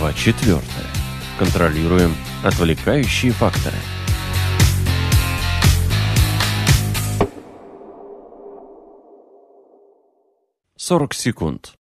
Глава 4. Контролируем отвлекающие факторы. Сорок секунд.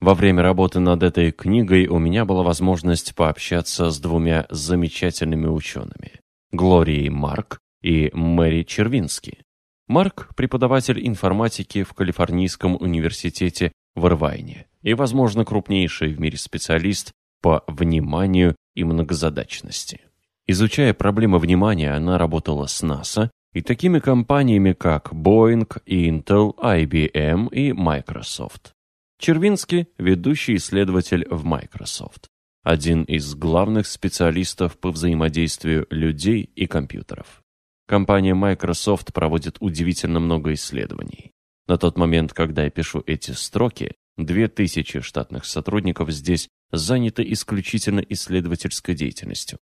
Во время работы над этой книгой у меня была возможность пообщаться с двумя замечательными учеными – Глорией Марк и Мэри Червински. Марк – преподаватель информатики в Калифорнийском университете в Ирвайне и, возможно, крупнейший в мире специалист по вниманию и многозадачности. Изучая проблемы внимания, она работала с НАСА и такими компаниями, как Boeing, Intel, IBM и Microsoft. Червинский – ведущий исследователь в Microsoft, один из главных специалистов по взаимодействию людей и компьютеров. Компания Microsoft проводит удивительно много исследований. На тот момент, когда я пишу эти строки, 2000 штатных сотрудников здесь заняты исключительно исследовательской деятельностью.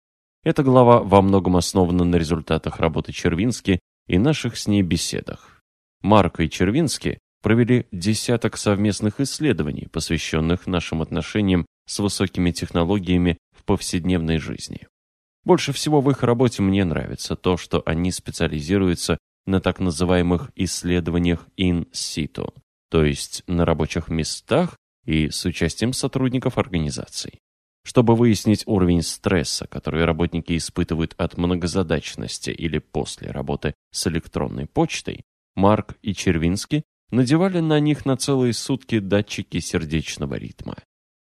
Эта глава во многом основана на результатах работы Червински и наших с ней беседах. Марк и Червински провели десяток совместных исследований, посвященных нашим отношениям с высокими технологиями в повседневной жизни. Больше всего в их работе мне нравится то, что они специализируются на так называемых исследованиях in situ, то есть на рабочих местах и с участием сотрудников организаций. Чтобы выяснить уровень стресса, который работники испытывают от многозадачности или после работы с электронной почтой, Марк и Червински надевали на них на целые сутки датчики сердечного ритма.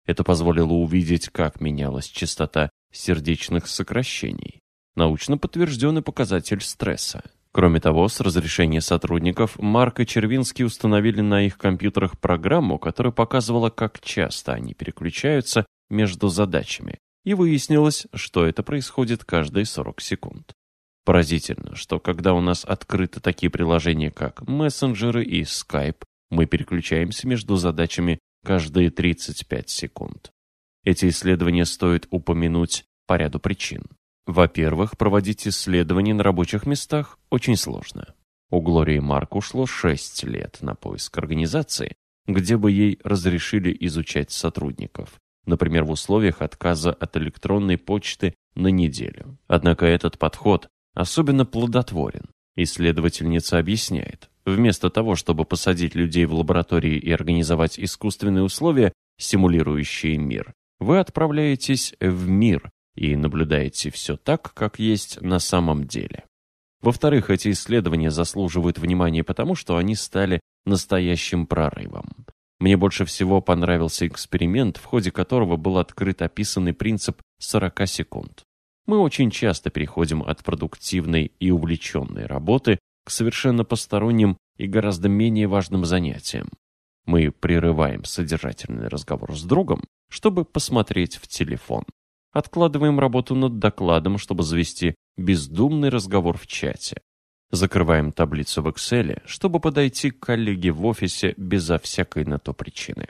Это позволило увидеть, как менялась частота сердечных сокращений. Научно подтвержденный показатель стресса. Кроме того, с разрешения сотрудников Марк и Червинский установили на их компьютерах программу, которая показывала, как часто они переключаются между задачами, и выяснилось, что это происходит каждые 40 секунд. Поразительно, что когда у нас открыты такие приложения, как мессенджеры и Skype, мы переключаемся между задачами каждые 35 секунд. Эти исследования стоит упомянуть по ряду причин. Во-первых, проводить исследования на рабочих местах очень сложно. У Глории Марк ушло 6 лет на поиск организации, где бы ей разрешили изучать сотрудников, например, в условиях отказа от электронной почты на неделю. Однако этот подход особенно плодотворен. Исследовательница объясняет, вместо того, чтобы посадить людей в лаборатории и организовать искусственные условия, симулирующие мир, вы отправляетесь в мир, и наблюдаете все так, как есть на самом деле. Во-вторых, эти исследования заслуживают внимания потому, что они стали настоящим прорывом. Мне больше всего понравился эксперимент, в ходе которого был открыт описанный принцип 40 секунд. Мы очень часто переходим от продуктивной и увлеченной работы к совершенно посторонним и гораздо менее важным занятиям. Мы прерываем содержательный разговор с другом, чтобы посмотреть в телефон. Откладываем работу над докладом, чтобы завести бездумный разговор в чате. Закрываем таблицу в Excel, чтобы подойти к коллеге в офисе безо всякой на то причины.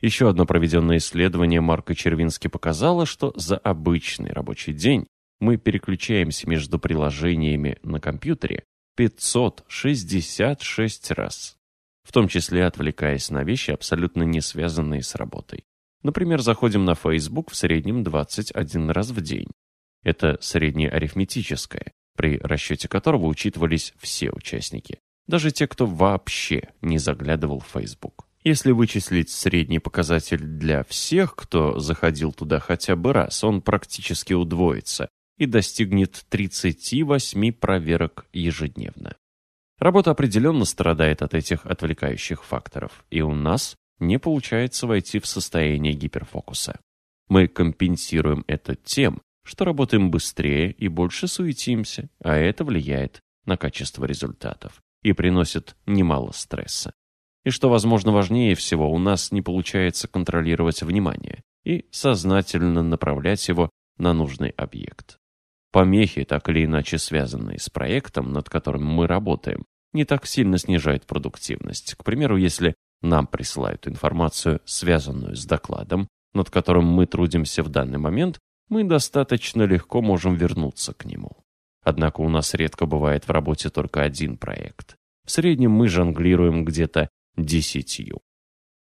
Еще одно проведенное исследование Марка Червински показало, что за обычный рабочий день мы переключаемся между приложениями на компьютере 566 раз, в том числе отвлекаясь на вещи, абсолютно не связанные с работой. Например, заходим на Facebook в среднем 21 раз в день. Это среднее арифметическое, при расчете которого учитывались все участники, даже те, кто вообще не заглядывал в Facebook. Если вычислить средний показатель для всех, кто заходил туда хотя бы раз, он практически удвоится и достигнет 38 проверок ежедневно. Работа определенно страдает от этих отвлекающих факторов, и у нас не получается войти в состояние гиперфокуса. Мы компенсируем это тем, что работаем быстрее и больше суетимся, а это влияет на качество результатов и приносит немало стресса. И что, возможно, важнее всего, у нас не получается контролировать внимание и сознательно направлять его на нужный объект. Помехи, так или иначе связанные с проектом, над которым мы работаем, не так сильно снижают продуктивность. К примеру, если нам присылают информацию, связанную с докладом, над которым мы трудимся в данный момент, мы достаточно легко можем вернуться к нему. Однако у нас редко бывает в работе только один проект. В среднем мы жонглируем где-то десятью.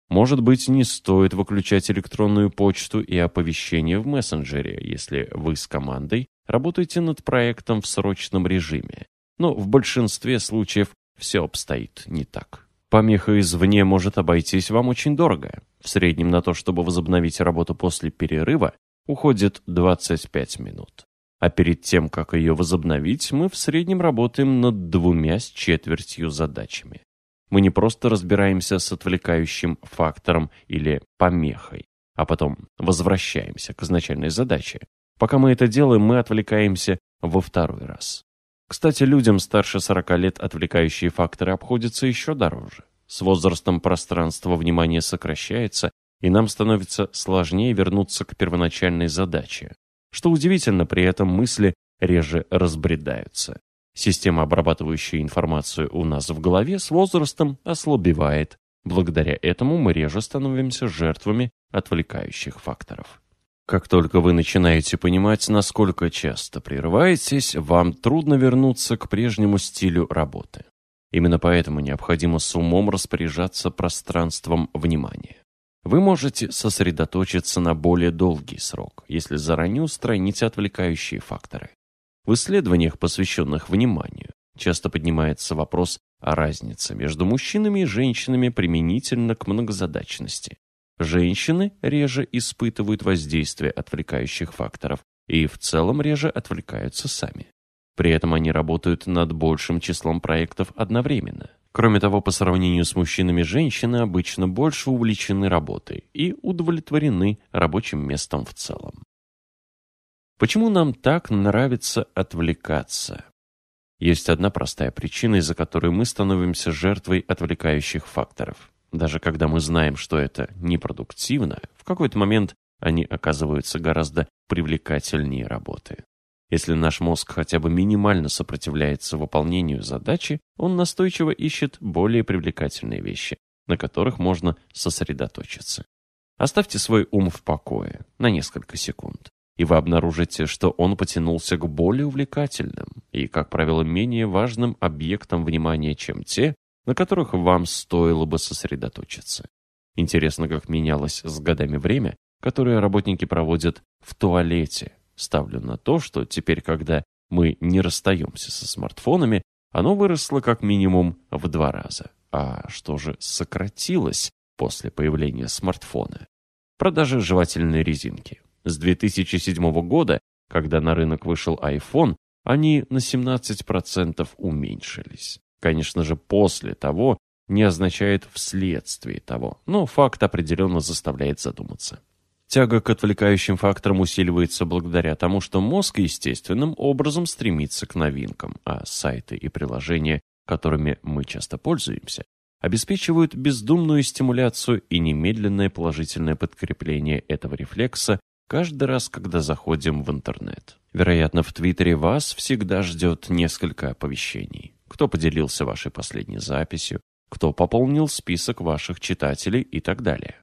Может быть, не стоит выключать электронную почту и оповещения в мессенджере, если вы с командой работаете над проектом в срочном режиме. Но в большинстве случаев все обстоит не так. Помеха извне может обойтись вам очень дорого. В среднем на то, чтобы возобновить работу после перерыва, уходит 25 минут. А перед тем, как ее возобновить, мы в среднем работаем над двумя с четвертью задачами. Мы не просто разбираемся с отвлекающим фактором или помехой, а потом возвращаемся к изначальной задаче. Пока мы это делаем, мы отвлекаемся во второй раз. Кстати, людям старше 40 лет отвлекающие факторы обходятся еще дороже. С возрастом пространство внимания сокращается, и нам становится сложнее вернуться к первоначальной задаче. Что удивительно, при этом мысли реже разбредаются. Система, обрабатывающая информацию у нас в голове, с возрастом ослабевает. Благодаря этому мы реже становимся жертвами отвлекающих факторов. Как только вы начинаете понимать, насколько часто прерываетесь, вам трудно вернуться к прежнему стилю работы. Именно поэтому необходимо с умом распоряжаться пространством внимания. Вы можете сосредоточиться на более долгий срок, если заранее устраните отвлекающие факторы. В исследованиях, посвященных вниманию, часто поднимается вопрос о разнице между мужчинами и женщинами применительно к многозадачности. Женщины реже испытывают воздействие отвлекающих факторов и в целом реже отвлекаются сами. При этом они работают над большим числом проектов одновременно. Кроме того, по сравнению с мужчинами, женщины обычно больше увлечены работой и удовлетворены рабочим местом в целом. Почему нам так нравится отвлекаться? Есть одна простая причина, из-за которой мы становимся жертвой отвлекающих факторов. Даже когда мы знаем, что это непродуктивно, в какой-то момент они оказываются гораздо привлекательнее работы. Если наш мозг хотя бы минимально сопротивляется выполнению задачи, он настойчиво ищет более привлекательные вещи, на которых можно сосредоточиться. Оставьте свой ум в покое на несколько секунд, и вы обнаружите, что он потянулся к более увлекательным и, как правило, менее важным объектам внимания, чем те, на которых вам стоило бы сосредоточиться. Интересно, как менялось с годами время, которое работники проводят в туалете. Ставлю на то, что теперь, когда мы не расстаемся со смартфонами, оно выросло как минимум в два раза. А что же сократилось после появления смартфона? Продажи жевательной резинки. С 2007 года, когда на рынок вышел iPhone, они на 17% уменьшились. Конечно же, после того не означает вследствие того, но факт определенно заставляет задуматься. Тяга к отвлекающим факторам усиливается благодаря тому, что мозг естественным образом стремится к новинкам, а сайты и приложения, которыми мы часто пользуемся, обеспечивают бездумную стимуляцию и немедленное положительное подкрепление этого рефлекса каждый раз, когда заходим в интернет. Вероятно, в Твиттере вас всегда ждет несколько оповещений кто поделился вашей последней записью, кто пополнил список ваших читателей и так далее.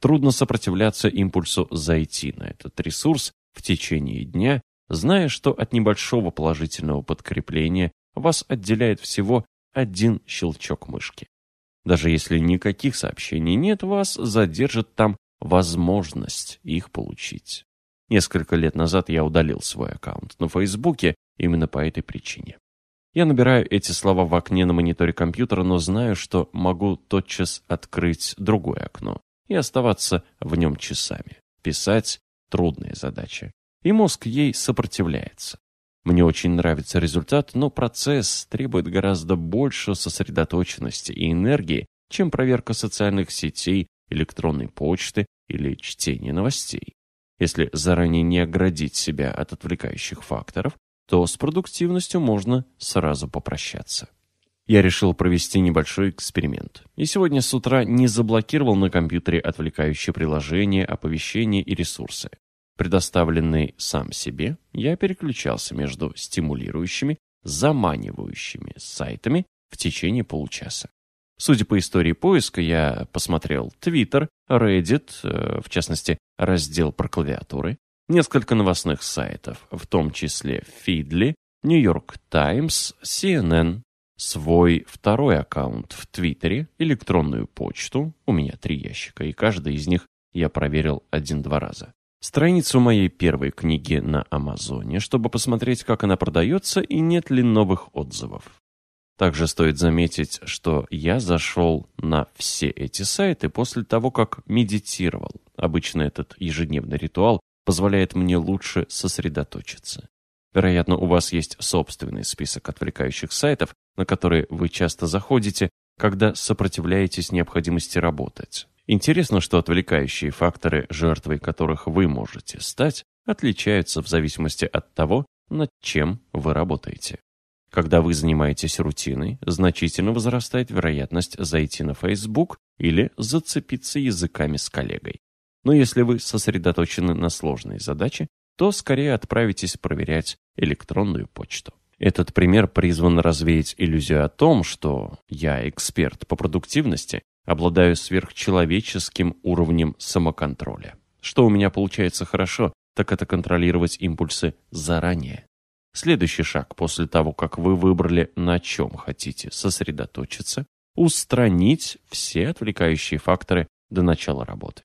Трудно сопротивляться импульсу зайти на этот ресурс в течение дня, зная, что от небольшого положительного подкрепления вас отделяет всего один щелчок мышки. Даже если никаких сообщений нет, вас задержит там возможность их получить. Несколько лет назад я удалил свой аккаунт на Фейсбуке именно по этой причине. Я набираю эти слова в окне на мониторе компьютера, но знаю, что могу тотчас открыть другое окно и оставаться в нем часами. Писать – трудная задача, и мозг ей сопротивляется. Мне очень нравится результат, но процесс требует гораздо больше сосредоточенности и энергии, чем проверка социальных сетей, электронной почты или чтение новостей. Если заранее не оградить себя от отвлекающих факторов, то с продуктивностью можно сразу попрощаться. Я решил провести небольшой эксперимент. И сегодня с утра не заблокировал на компьютере отвлекающие приложения, оповещения и ресурсы. Предоставленный сам себе, я переключался между стимулирующими, заманивающими сайтами в течение получаса. Судя по истории поиска, я посмотрел Twitter, Reddit, э, в частности, раздел про клавиатуры, несколько новостных сайтов, в том числе New York Times, CNN, свой второй аккаунт в Твиттере, электронную почту, у меня три ящика, и каждый из них я проверил один-два раза. Страницу моей первой книги на Амазоне, чтобы посмотреть, как она продается и нет ли новых отзывов. Также стоит заметить, что я зашел на все эти сайты после того, как медитировал. Обычно этот ежедневный ритуал позволяет мне лучше сосредоточиться. Вероятно, у вас есть собственный список отвлекающих сайтов, на которые вы часто заходите, когда сопротивляетесь необходимости работать. Интересно, что отвлекающие факторы, жертвой которых вы можете стать, отличаются в зависимости от того, над чем вы работаете. Когда вы занимаетесь рутиной, значительно возрастает вероятность зайти на Facebook или зацепиться языками с коллегой. Но если вы сосредоточены на сложной задаче, то скорее отправитесь проверять электронную почту. Этот пример призван развеять иллюзию о том, что я эксперт по продуктивности, обладаю сверхчеловеческим уровнем самоконтроля. Что у меня получается хорошо, так это контролировать импульсы заранее. Следующий шаг после того, как вы выбрали, на чем хотите сосредоточиться, устранить все отвлекающие факторы до начала работы.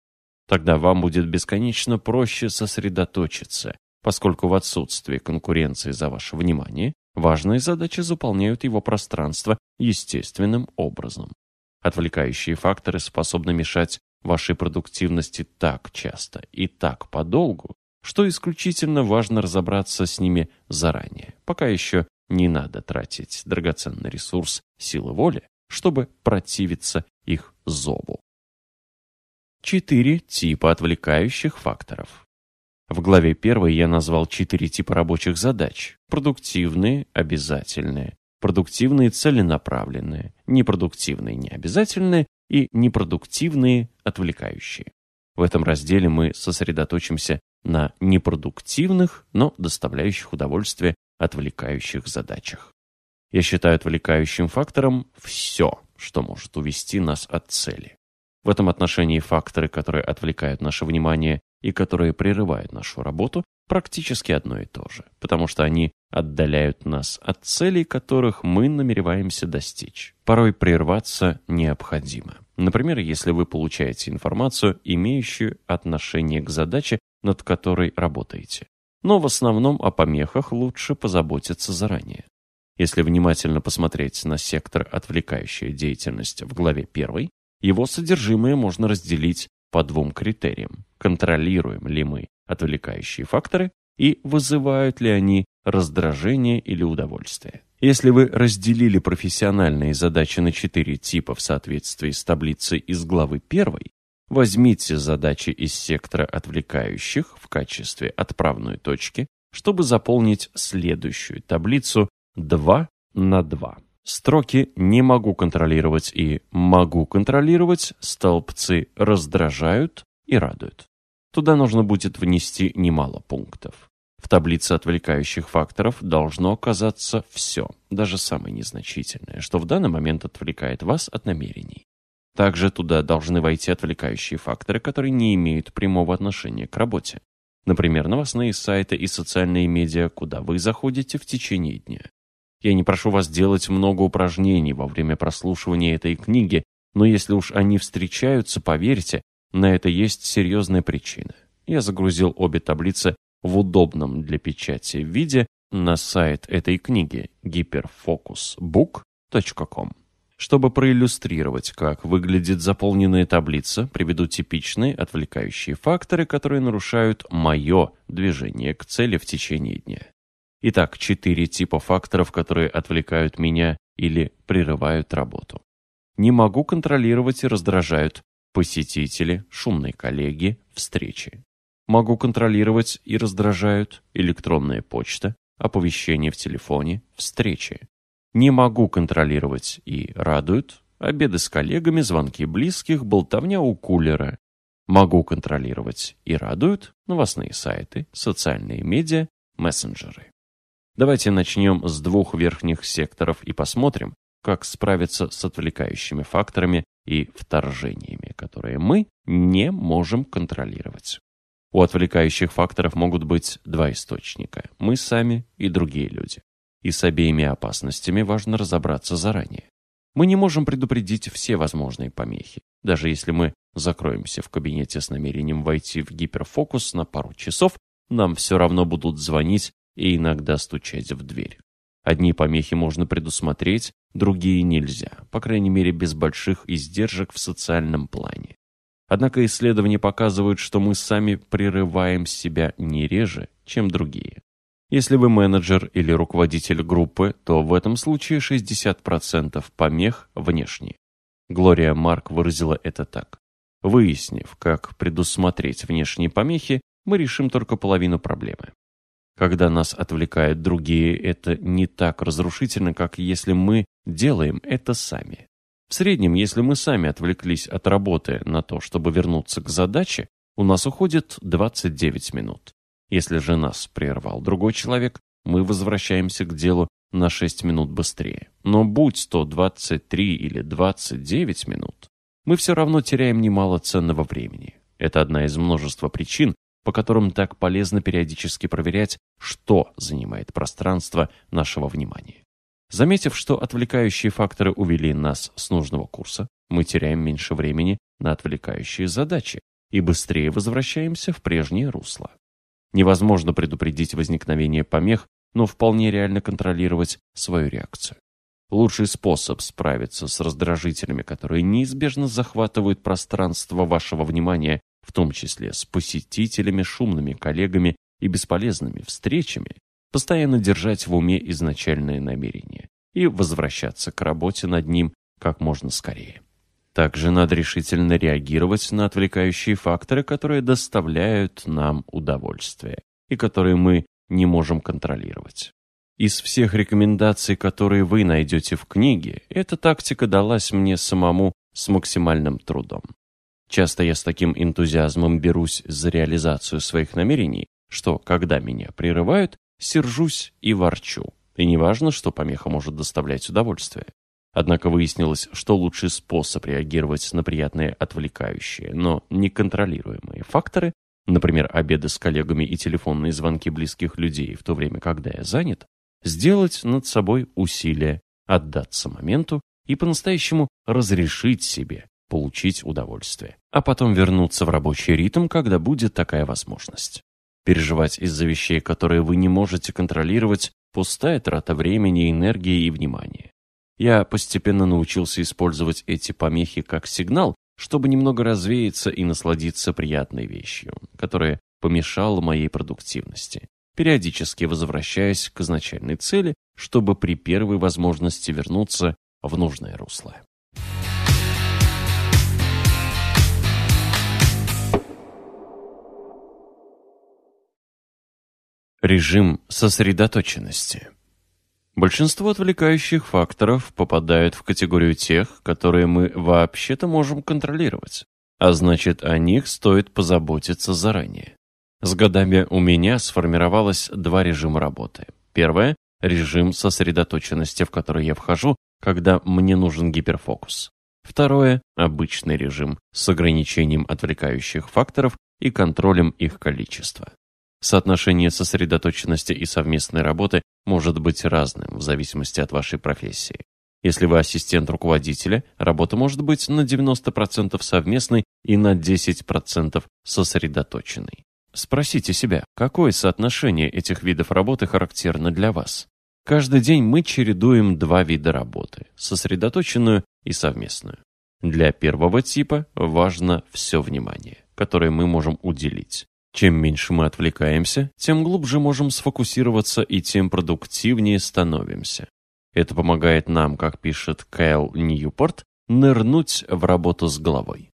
Тогда вам будет бесконечно проще сосредоточиться, поскольку в отсутствии конкуренции за ваше внимание важные задачи заполняют его пространство естественным образом. Отвлекающие факторы способны мешать вашей продуктивности так часто и так подолгу, что исключительно важно разобраться с ними заранее, пока еще не надо тратить драгоценный ресурс силы воли, чтобы противиться их зобу. Четыре типа отвлекающих факторов. В главе 1 я назвал четыре типа рабочих задач. Продуктивные, обязательные, продуктивные, целенаправленные, непродуктивные, необязательные и непродуктивные, отвлекающие. В этом разделе мы сосредоточимся на непродуктивных, но доставляющих удовольствие отвлекающих задачах. Я считаю отвлекающим фактором все, что может увести нас от цели. В этом отношении факторы, которые отвлекают наше внимание и которые прерывают нашу работу, практически одно и то же, потому что они отдаляют нас от целей, которых мы намереваемся достичь. Порой прерваться необходимо. Например, если вы получаете информацию, имеющую отношение к задаче, над которой работаете. Но в основном о помехах лучше позаботиться заранее. Если внимательно посмотреть на сектор «Отвлекающая деятельность» в главе 1, его содержимое можно разделить по двум критериям. Контролируем ли мы отвлекающие факторы и вызывают ли они раздражение или удовольствие. Если вы разделили профессиональные задачи на четыре типа в соответствии с таблицей из главы 1, возьмите задачи из сектора отвлекающих в качестве отправной точки, чтобы заполнить следующую таблицу 2 на 2. Строки «не могу контролировать» и «могу контролировать» столбцы раздражают и радуют. Туда нужно будет внести немало пунктов. В таблице отвлекающих факторов должно оказаться все, даже самое незначительное, что в данный момент отвлекает вас от намерений. Также туда должны войти отвлекающие факторы, которые не имеют прямого отношения к работе. Например, новостные сайты и социальные медиа, куда вы заходите в течение дня. Я не прошу вас делать много упражнений во время прослушивания этой книги, но если уж они встречаются, поверьте, на это есть серьезная причина. Я загрузил обе таблицы в удобном для печати виде на сайт этой книги hyperfocusbook.com. Чтобы проиллюстрировать, как выглядит заполненная таблица, приведу типичные отвлекающие факторы, которые нарушают мое движение к цели в течение дня. Итак, четыре типа факторов, которые отвлекают меня или прерывают работу. Не могу контролировать и раздражают посетители, шумные коллеги, встречи. Могу контролировать и раздражают электронная почта, оповещения в телефоне, встречи. Не могу контролировать и радуют обеды с коллегами, звонки близких, болтовня у кулера. Могу контролировать и радуют новостные сайты, социальные медиа, мессенджеры. Давайте начнем с двух верхних секторов и посмотрим, как справиться с отвлекающими факторами и вторжениями, которые мы не можем контролировать. У отвлекающих факторов могут быть два источника – мы сами и другие люди. и с обеими опасностями важно разобраться заранее. Мы не можем предупредить все возможные помехи, даже если мы закроемся в кабинете с намерением войти в гиперфокус на пару часов, нам все равно будут звонить и иногда стучать в дверь. Одни помехи можно предусмотреть, другие нельзя, по крайней мере без больших издержек в социальном плане. Однако исследования показывают, что мы сами прерываем себя не реже, чем другие. Если вы менеджер или руководитель группы, то в этом случае 60% помех внешние. Глория Марк выразила это так. Выяснив, как предусмотреть внешние помехи, мы решим только половину проблемы. Когда нас отвлекают другие, это не так разрушительно, как если мы делаем это сами. В среднем, если мы сами отвлеклись от работы на то, чтобы вернуться к задаче, у нас уходит 29 минут. Если же нас прервал другой человек, мы возвращаемся к делу на 6 минут быстрее. Но будь то 23 или 29 минут, мы все равно теряем немало ценного времени. Это одна из множества причин, по которым так полезно периодически проверять, что занимает пространство нашего внимания. Заметив, что отвлекающие факторы увели нас с нужного курса, мы теряем меньше времени на отвлекающие задачи и быстрее возвращаемся в прежнее русло. Невозможно предупредить возникновение помех, но вполне реально контролировать свою реакцию. Лучший способ справиться с раздражителями, которые неизбежно захватывают пространство вашего внимания, в том числе с посетителями, шумными коллегами и бесполезными встречами, постоянно держать в уме изначальное намерение и возвращаться к работе над ним как можно скорее. Также надо решительно реагировать на отвлекающие факторы, которые доставляют нам удовольствие и которые мы не можем контролировать. Из всех рекомендаций, которые вы найдете в книге, эта тактика далась мне самому с максимальным трудом. Часто я с таким энтузиазмом берусь за реализацию своих намерений, что, когда меня прерывают, сержусь и ворчу. И неважно, что помеха может доставлять удовольствие. Однако выяснилось, что лучший способ реагировать на приятные отвлекающие, но неконтролируемые факторы, например, обеды с коллегами и телефонные звонки близких людей в то время, когда я занят, сделать над собой усилие, отдаться моменту и по-настоящему разрешить себе получить удовольствие, а потом вернуться в рабочий ритм, когда будет такая возможность. Переживать из-за вещей, которые вы не можете контролировать, пустая трата времени, энергии и внимания. Я постепенно научился использовать эти помехи как сигнал, чтобы немного развеяться и насладиться приятной вещью, которая помешала моей продуктивности, периодически возвращаясь к изначальной цели, чтобы при первой возможности вернуться в нужное русло. Режим сосредоточенности Большинство отвлекающих факторов попадают в категорию тех, которые мы вообще-то можем контролировать, а значит о них стоит позаботиться заранее. С годами у меня сформировалось два режима работы. Первое – режим сосредоточенности, в который я вхожу, когда мне нужен гиперфокус. Второе – обычный режим с ограничением отвлекающих факторов и контролем их количества. Соотношение сосредоточенности и совместной работы может быть разным в зависимости от вашей профессии. Если вы ассистент руководителя, работа может быть на 90% совместной и на 10% сосредоточенной. Спросите себя, какое соотношение этих видов работы характерно для вас? Каждый день мы чередуем два вида работы – сосредоточенную и совместную. Для первого типа важно все внимание, которое мы можем уделить. Чем меньше мы отвлекаемся, тем глубже можем сфокусироваться и тем продуктивнее становимся. Это помогает нам, как пишет Кайл Ньюпорт, нырнуть в работу с головой.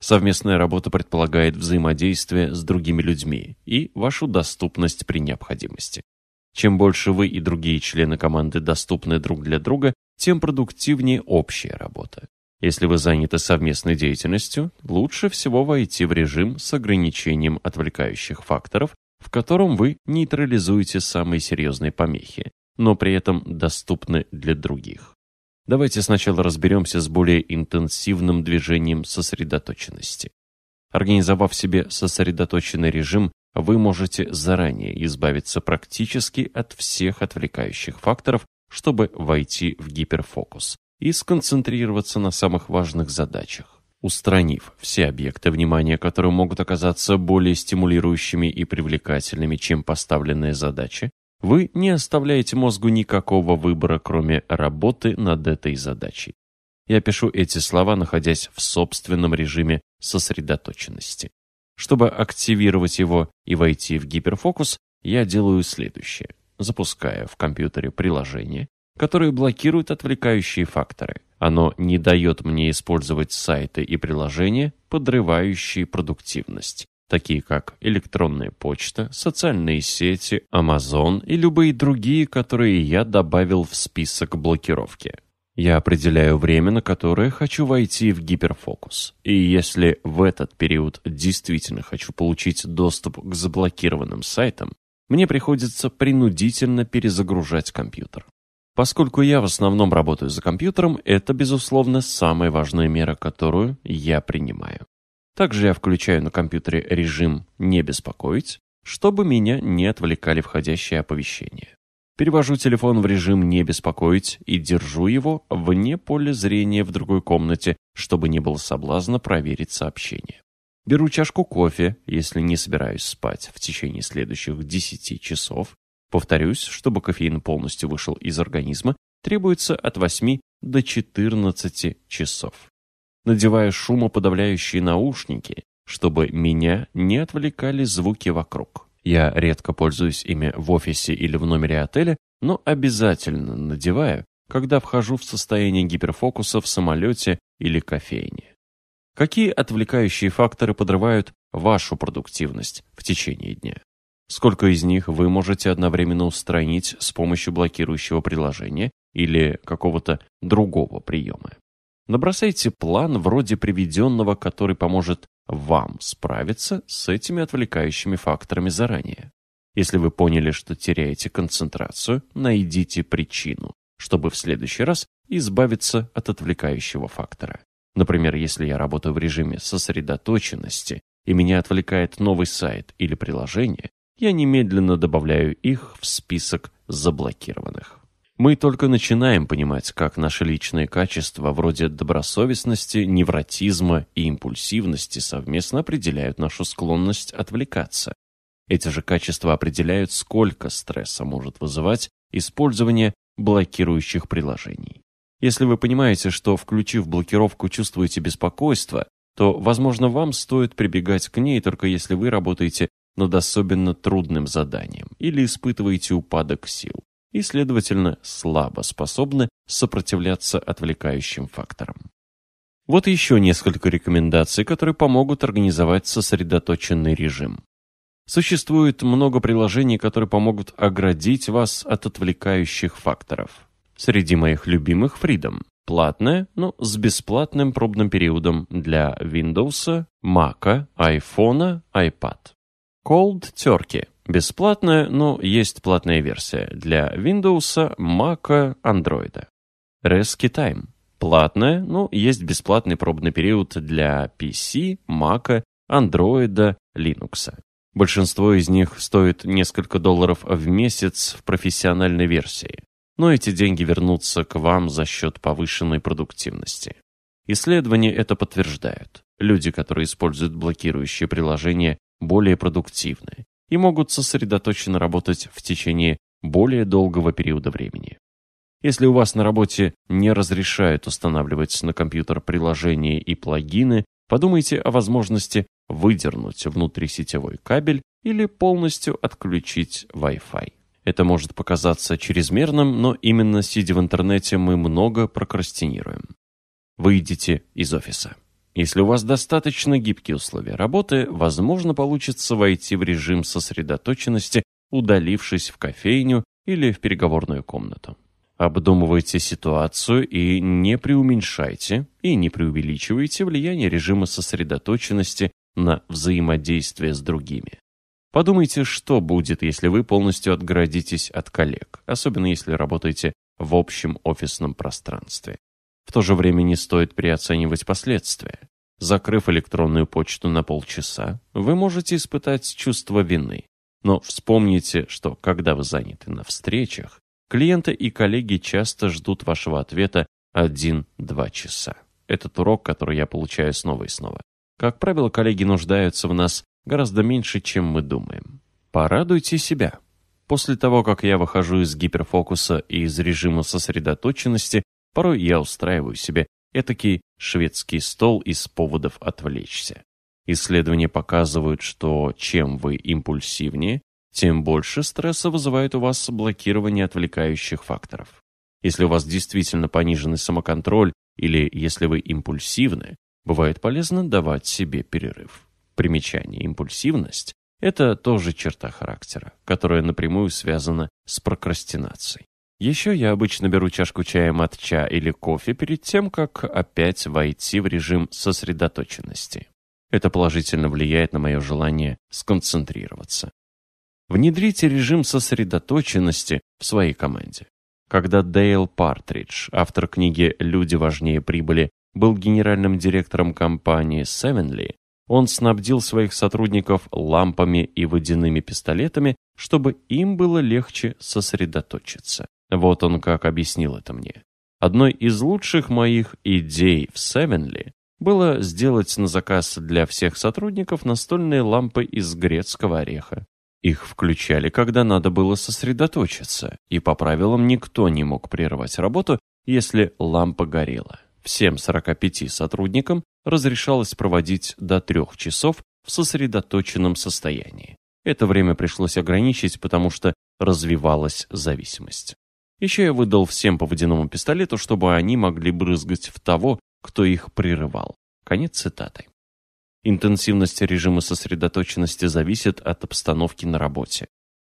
Совместная работа предполагает взаимодействие с другими людьми и вашу доступность при необходимости. Чем больше вы и другие члены команды доступны друг для друга, тем продуктивнее общая работа. Если вы заняты совместной деятельностью, лучше всего войти в режим с ограничением отвлекающих факторов, в котором вы нейтрализуете самые серьезные помехи, но при этом доступны для других. Давайте сначала разберемся с более интенсивным движением сосредоточенности. Организовав себе сосредоточенный режим, вы можете заранее избавиться практически от всех отвлекающих факторов, чтобы войти в гиперфокус и сконцентрироваться на самых важных задачах. Устранив все объекты внимания, которые могут оказаться более стимулирующими и привлекательными, чем поставленные задачи, вы не оставляете мозгу никакого выбора, кроме работы над этой задачей. Я пишу эти слова, находясь в собственном режиме сосредоточенности. Чтобы активировать его и войти в гиперфокус, я делаю следующее. Запускаю в компьютере приложение, которое блокирует отвлекающие факторы. Оно не дает мне использовать сайты и приложения, подрывающие продуктивность, такие как электронная почта, социальные сети, Amazon и любые другие, которые я добавил в список блокировки. Я определяю время, на которое хочу войти в гиперфокус. И если в этот период действительно хочу получить доступ к заблокированным сайтам, мне приходится принудительно перезагружать компьютер. Поскольку я в основном работаю за компьютером, это, безусловно, самая важная мера, которую я принимаю. Также я включаю на компьютере режим «Не беспокоить», чтобы меня не отвлекали входящие оповещения. Перевожу телефон в режим «Не беспокоить» и держу его вне поля зрения в другой комнате, чтобы не было соблазна проверить сообщение. Беру чашку кофе, если не собираюсь спать в течение следующих 10 часов. Повторюсь, чтобы кофеин полностью вышел из организма, требуется от 8 до 14 часов. Надеваю шумоподавляющие наушники, чтобы меня не отвлекали звуки вокруг. Я редко пользуюсь ими в офисе или в номере отеля, но обязательно надеваю, когда вхожу в состояние гиперфокуса в самолете или кофейне. Какие отвлекающие факторы подрывают вашу продуктивность в течение дня? Сколько из них вы можете одновременно устранить с помощью блокирующего приложения или какого-то другого приема? Набросайте план вроде приведенного, который поможет вам справиться с этими отвлекающими факторами заранее. Если вы поняли, что теряете концентрацию, найдите причину, чтобы в следующий раз избавиться от отвлекающего фактора. Например, если я работаю в режиме сосредоточенности и меня отвлекает новый сайт или приложение, я немедленно добавляю их в список заблокированных. Мы только начинаем понимать, как наши личные качества, вроде добросовестности, невротизма и импульсивности, совместно определяют нашу склонность отвлекаться. Эти же качества определяют, сколько стресса может вызывать использование блокирующих приложений. Если вы понимаете, что, включив блокировку, чувствуете беспокойство, то, возможно, вам стоит прибегать к ней только если вы работаете над особенно трудным заданием или испытываете упадок сил и, следовательно, слабо способны сопротивляться отвлекающим факторам. Вот еще несколько рекомендаций, которые помогут организовать сосредоточенный режим. Существует много приложений, которые помогут оградить вас от отвлекающих факторов. Среди моих любимых Freedom. Платное, но с бесплатным пробным периодом для Windows, Mac, iPhone, iPad. Cold Turkey. Бесплатная, но есть платная версия для Windows, Mac, Android. Rescue Time. Платная, но есть бесплатный пробный период для PC, Mac, Android, Linux. Большинство из них стоит несколько долларов в месяц в профессиональной версии. Но эти деньги вернутся к вам за счет повышенной продуктивности. Исследования это подтверждают. Люди, которые используют блокирующие приложения, более продуктивны и могут сосредоточенно работать в течение более долгого периода времени. Если у вас на работе не разрешают устанавливать на компьютер приложения и плагины, подумайте о возможности выдернуть внутрисетевой кабель или полностью отключить Wi-Fi. Это может показаться чрезмерным, но именно сидя в интернете мы много прокрастинируем. Выйдите из офиса. Если у вас достаточно гибкие условия работы, возможно, получится войти в режим сосредоточенности, удалившись в кофейню или в переговорную комнату. Обдумывайте ситуацию и не преуменьшайте и не преувеличивайте влияние режима сосредоточенности на взаимодействие с другими. Подумайте, что будет, если вы полностью отгородитесь от коллег, особенно если работаете в общем офисном пространстве. В то же время не стоит переоценивать последствия. Закрыв электронную почту на полчаса, вы можете испытать чувство вины. Но вспомните, что когда вы заняты на встречах, клиенты и коллеги часто ждут вашего ответа 1-2 часа. Этот урок, который я получаю снова и снова. Как правило, коллеги нуждаются в нас гораздо меньше, чем мы думаем. Порадуйте себя. После того, как я выхожу из гиперфокуса и из режима сосредоточенности, порой я устраиваю себе этакий шведский стол из поводов отвлечься. Исследования показывают, что чем вы импульсивнее, тем больше стресса вызывает у вас блокирование отвлекающих факторов. Если у вас действительно пониженный самоконтроль или если вы импульсивны, бывает полезно давать себе перерыв. Примечание. Импульсивность – это тоже черта характера, которая напрямую связана с прокрастинацией. Еще я обычно беру чашку чая матча или кофе перед тем, как опять войти в режим сосредоточенности. Это положительно влияет на мое желание сконцентрироваться. Внедрите режим сосредоточенности в своей команде. Когда Дейл Партридж, автор книги «Люди важнее прибыли», был генеральным директором компании Sevenly, он снабдил своих сотрудников лампами и водяными пистолетами, чтобы им было легче сосредоточиться. Вот он как объяснил это мне. Одной из лучших моих идей в Севенли было сделать на заказ для всех сотрудников настольные лампы из грецкого ореха. Их включали, когда надо было сосредоточиться, и по правилам никто не мог прервать работу, если лампа горела. Всем 45 сотрудникам разрешалось проводить до трех часов в сосредоточенном состоянии. Это время пришлось ограничить, потому что развивалась зависимость. Еще я выдал всем по водяному пистолету, чтобы они могли брызгать в того, кто их прерывал. Конец цитаты. Интенсивность режима сосредоточенности зависит от обстановки на работе.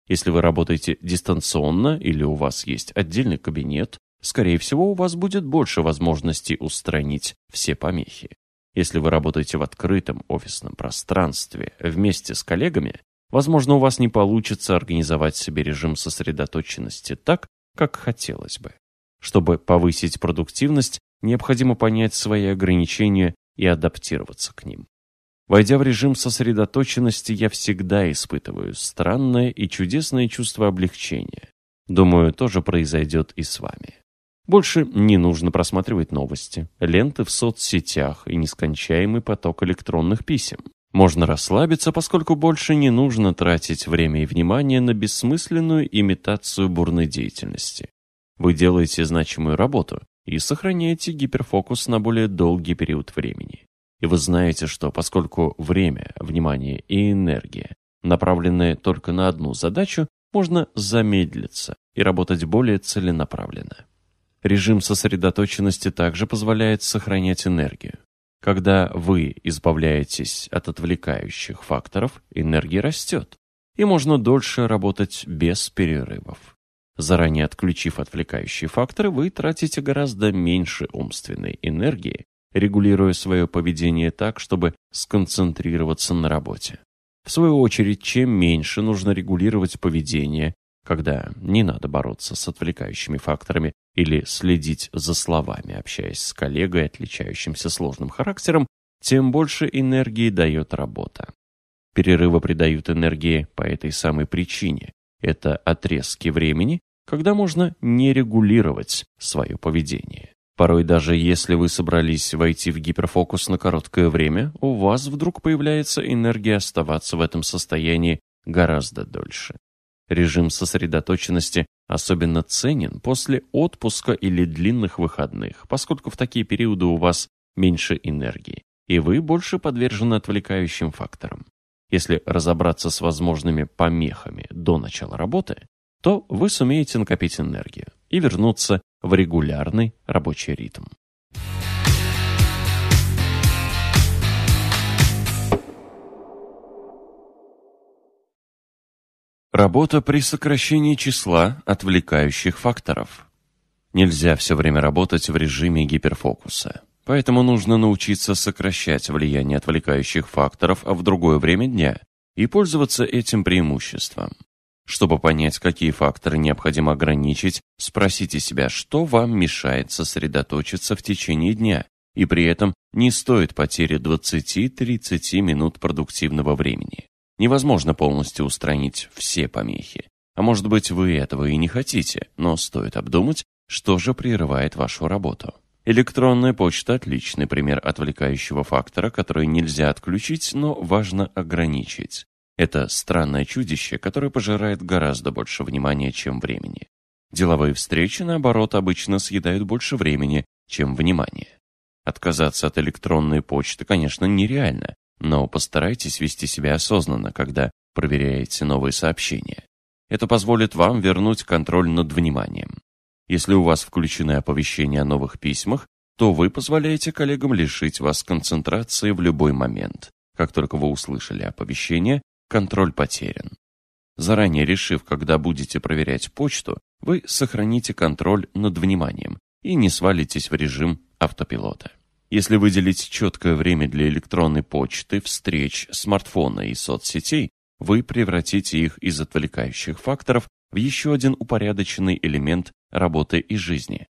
Если вы работаете дистанционно или у вас есть отдельный кабинет, скорее всего, у вас будет больше возможностей устранить все помехи. Если вы работаете в открытом офисном пространстве вместе с коллегами, возможно, у вас не получится организовать себе режим сосредоточенности так, как хотелось бы. Чтобы повысить продуктивность, необходимо понять свои ограничения и адаптироваться к ним. Войдя в режим сосредоточенности, я всегда испытываю странное и чудесное чувство облегчения. Думаю, тоже произойдет и с вами. Больше не нужно просматривать новости, ленты в соцсетях и нескончаемый поток электронных писем. Можно расслабиться, поскольку больше не нужно тратить время и внимание на бессмысленную имитацию бурной деятельности. Вы делаете значимую работу и сохраняете гиперфокус на более долгий период времени. И вы знаете, что поскольку время, внимание и энергия направлены только на одну задачу, можно замедлиться и работать более целенаправленно. Режим сосредоточенности также позволяет сохранять энергию. Когда вы избавляетесь от отвлекающих факторов, энергия растет, и можно дольше работать без перерывов. Заранее отключив отвлекающие факторы, вы тратите гораздо меньше умственной энергии регулируя свое поведение так, чтобы сконцентрироваться на работе. В свою очередь, чем меньше нужно регулировать поведение, когда не надо бороться с отвлекающими факторами или следить за словами, общаясь с коллегой, отличающимся сложным характером, тем больше энергии дает работа. Перерывы придают энергии по этой самой причине. Это отрезки времени, когда можно не регулировать свое поведение. Порой даже если вы собрались войти в гиперфокус на короткое время, у вас вдруг появляется энергия оставаться в этом состоянии гораздо дольше. Режим сосредоточенности особенно ценен после отпуска или длинных выходных, поскольку в такие периоды у вас меньше энергии, и вы больше подвержены отвлекающим факторам. Если разобраться с возможными помехами до начала работы, то вы сумеете накопить энергию и вернуться в регулярный рабочий ритм. Работа при сокращении числа отвлекающих факторов. Нельзя все время работать в режиме гиперфокуса. Поэтому нужно научиться сокращать влияние отвлекающих факторов в другое время дня и пользоваться этим преимуществом. Чтобы понять, какие факторы необходимо ограничить, спросите себя, что вам мешает сосредоточиться в течение дня И при этом не стоит потери 20-30 минут продуктивного времени. Невозможно полностью устранить все помехи. А может быть, вы этого и не хотите, но стоит обдумать, что же прерывает вашу работу. Электронная почта – отличный пример отвлекающего фактора, который нельзя отключить, но важно ограничить. Это странное чудище, которое пожирает гораздо больше внимания, чем времени. Деловые встречи, наоборот, обычно съедают больше времени, чем внимания. Отказаться от электронной почты, конечно, нереально, но постарайтесь вести себя осознанно, когда проверяете новые сообщения. Это позволит вам вернуть контроль над вниманием. Если у вас включены оповещения о новых письмах, то вы позволяете коллегам лишить вас концентрации в любой момент. Как только вы услышали оповещение, контроль потерян. Заранее решив, когда будете проверять почту, вы сохраните контроль над вниманием и не свалитесь в режим автопилота. Если выделить четкое время для электронной почты, встреч, смартфона и соцсетей, вы превратите их из отвлекающих факторов в еще один упорядоченный элемент работы и жизни.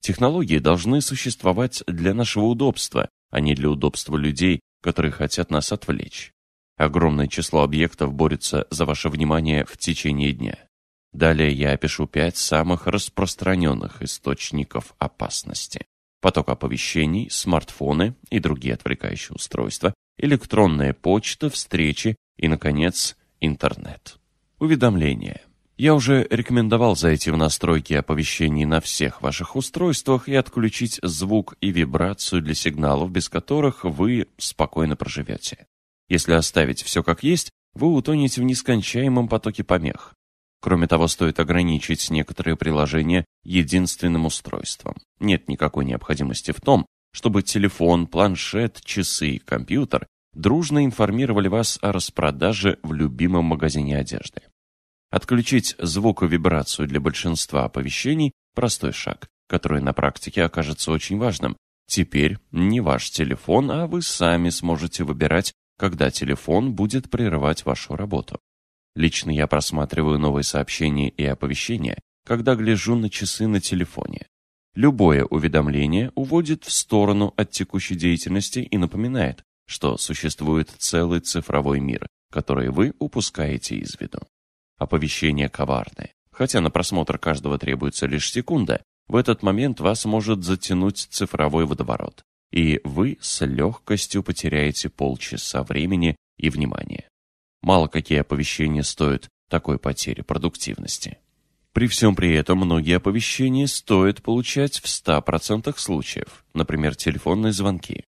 Технологии должны существовать для нашего удобства, а не для удобства людей, которые хотят нас отвлечь. Огромное число объектов борется за ваше внимание в течение дня. Далее я опишу пять самых распространенных источников опасности. Поток оповещений, смартфоны и другие отвлекающие устройства, электронная почта, встречи и, наконец, интернет. Уведомления. Я уже рекомендовал зайти в настройки оповещений на всех ваших устройствах и отключить звук и вибрацию для сигналов, без которых вы спокойно проживете. Если оставить все как есть, вы утонете в нескончаемом потоке помех. Кроме того, стоит ограничить некоторые приложения единственным устройством. Нет никакой необходимости в том, чтобы телефон, планшет, часы и компьютер дружно информировали вас о распродаже в любимом магазине одежды. Отключить звук и вибрацию для большинства оповещений – простой шаг, который на практике окажется очень важным. Теперь не ваш телефон, а вы сами сможете выбирать, когда телефон будет прерывать вашу работу. Лично я просматриваю новые сообщения и оповещения, когда гляжу на часы на телефоне. Любое уведомление уводит в сторону от текущей деятельности и напоминает, что существует целый цифровой мир, который вы упускаете из виду. Оповещения коварны. Хотя на просмотр каждого требуется лишь секунда, в этот момент вас может затянуть цифровой водоворот, и вы с легкостью потеряете полчаса времени и внимания. Мало какие оповещения стоят такой потери продуктивности. При всем при этом многие оповещения стоит получать в 100% случаев, например, телефонные звонки.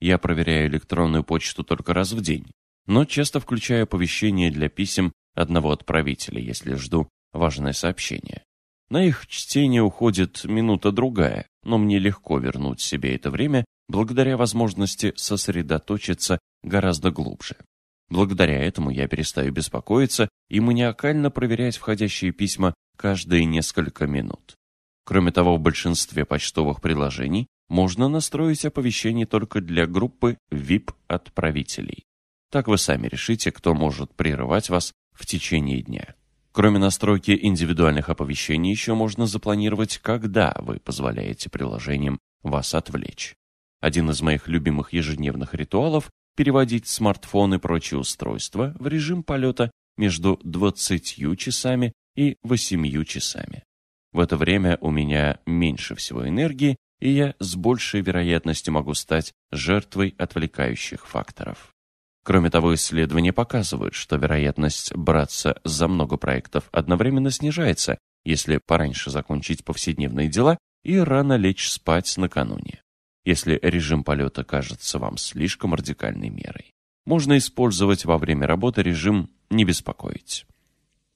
Я проверяю электронную почту только раз в день, но часто включаю оповещения для писем одного отправителя, если жду важное сообщение. На их чтение уходит минута-другая, но мне легко вернуть себе это время благодаря возможности сосредоточиться гораздо глубже. Благодаря этому я перестаю беспокоиться и маниакально проверять входящие письма каждые несколько минут. Кроме того, в большинстве почтовых приложений можно настроить оповещение только для группы VIP-отправителей. Так вы сами решите, кто может прерывать вас в течение дня. Кроме настройки индивидуальных оповещений, еще можно запланировать, когда вы позволяете приложениям вас отвлечь. Один из моих любимых ежедневных ритуалов – переводить смартфон и прочие устройства в режим полета между 20 часами и 8 часами. В это время у меня меньше всего энергии, и я с большей вероятностью могу стать жертвой отвлекающих факторов. Кроме того, исследования показывают, что вероятность браться за много проектов одновременно снижается, если пораньше закончить повседневные дела и рано лечь спать накануне. Если режим полета кажется вам слишком радикальной мерой, можно использовать во время работы режим «не беспокоить».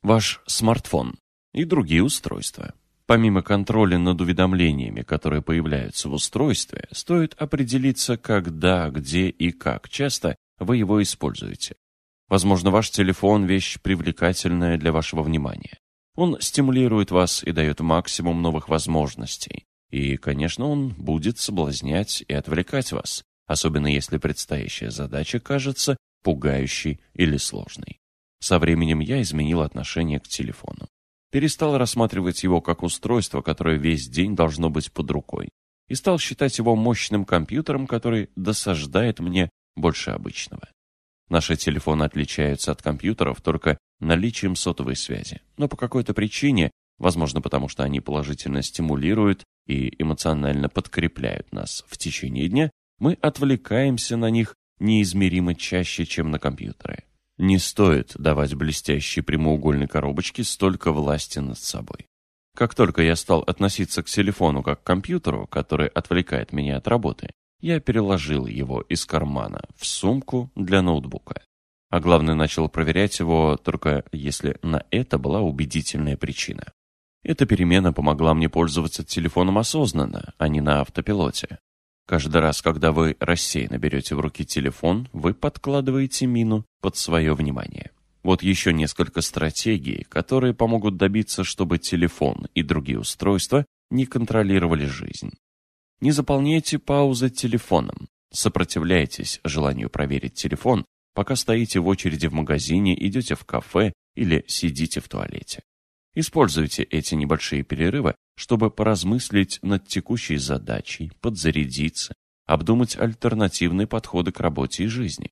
Ваш смартфон и другие устройства. Помимо контроля над уведомлениями, которые появляются в устройстве, стоит определиться, когда, где и как часто вы его используете. Возможно, ваш телефон – вещь привлекательная для вашего внимания. Он стимулирует вас и дает максимум новых возможностей. И, конечно, он будет соблазнять и отвлекать вас, особенно если предстоящая задача кажется пугающей или сложной. Со временем я изменил отношение к телефону. Перестал рассматривать его как устройство, которое весь день должно быть под рукой. и стал считать его мощным компьютером, который досаждает мне больше обычного. Наши телефоны отличаются от компьютеров только наличием сотовой связи. Но по какой-то причине, возможно потому что они положительно стимулируют и эмоционально подкрепляют нас в течение дня, мы отвлекаемся на них неизмеримо чаще, чем на компьютеры. Не стоит давать блестящей прямоугольной коробочке столько власти над собой. Как только я стал относиться к телефону как к компьютеру, который отвлекает меня от работы, я переложил его из кармана в сумку для ноутбука. А главное, начал проверять его только если на это была убедительная причина. Эта перемена помогла мне пользоваться телефоном осознанно, а не на автопилоте. Каждый раз, когда вы рассеянно берете в руки телефон, вы подкладываете мину под свое внимание. Вот еще несколько стратегий, которые помогут добиться, чтобы телефон и другие устройства не контролировали жизнь. Не заполняйте паузы телефоном. Сопротивляйтесь желанию проверить телефон, пока стоите в очереди в магазине, идете в кафе или сидите в туалете. Используйте эти небольшие перерывы, чтобы поразмыслить над текущей задачей, подзарядиться, обдумать альтернативные подходы к работе и жизни.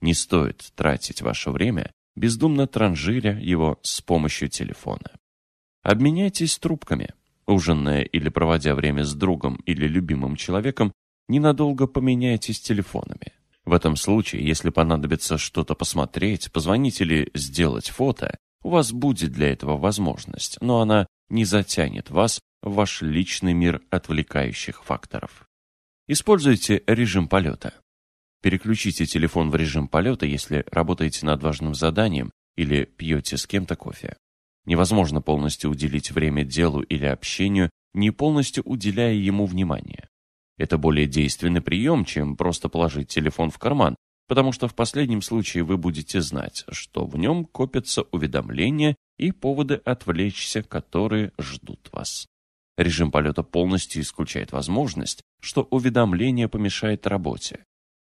Не стоит тратить ваше время, бездумно транжиря его с помощью телефона. Обменяйтесь трубками. Ужиная или проводя время с другом или любимым человеком, ненадолго поменяйтесь телефонами. В этом случае, если понадобится что-то посмотреть, позвонить или сделать фото, у вас будет для этого возможность, но она не затянет вас в ваш личный мир отвлекающих факторов. Используйте режим полета. Переключите телефон в режим полета, если работаете над важным заданием или пьете с кем-то кофе. Невозможно полностью уделить время делу или общению, не полностью уделяя ему внимание. Это более действенный прием, чем просто положить телефон в карман, потому что в последнем случае вы будете знать, что в нем копятся уведомления и поводы отвлечься, которые ждут вас. Режим полета полностью исключает возможность, что уведомление помешает работе.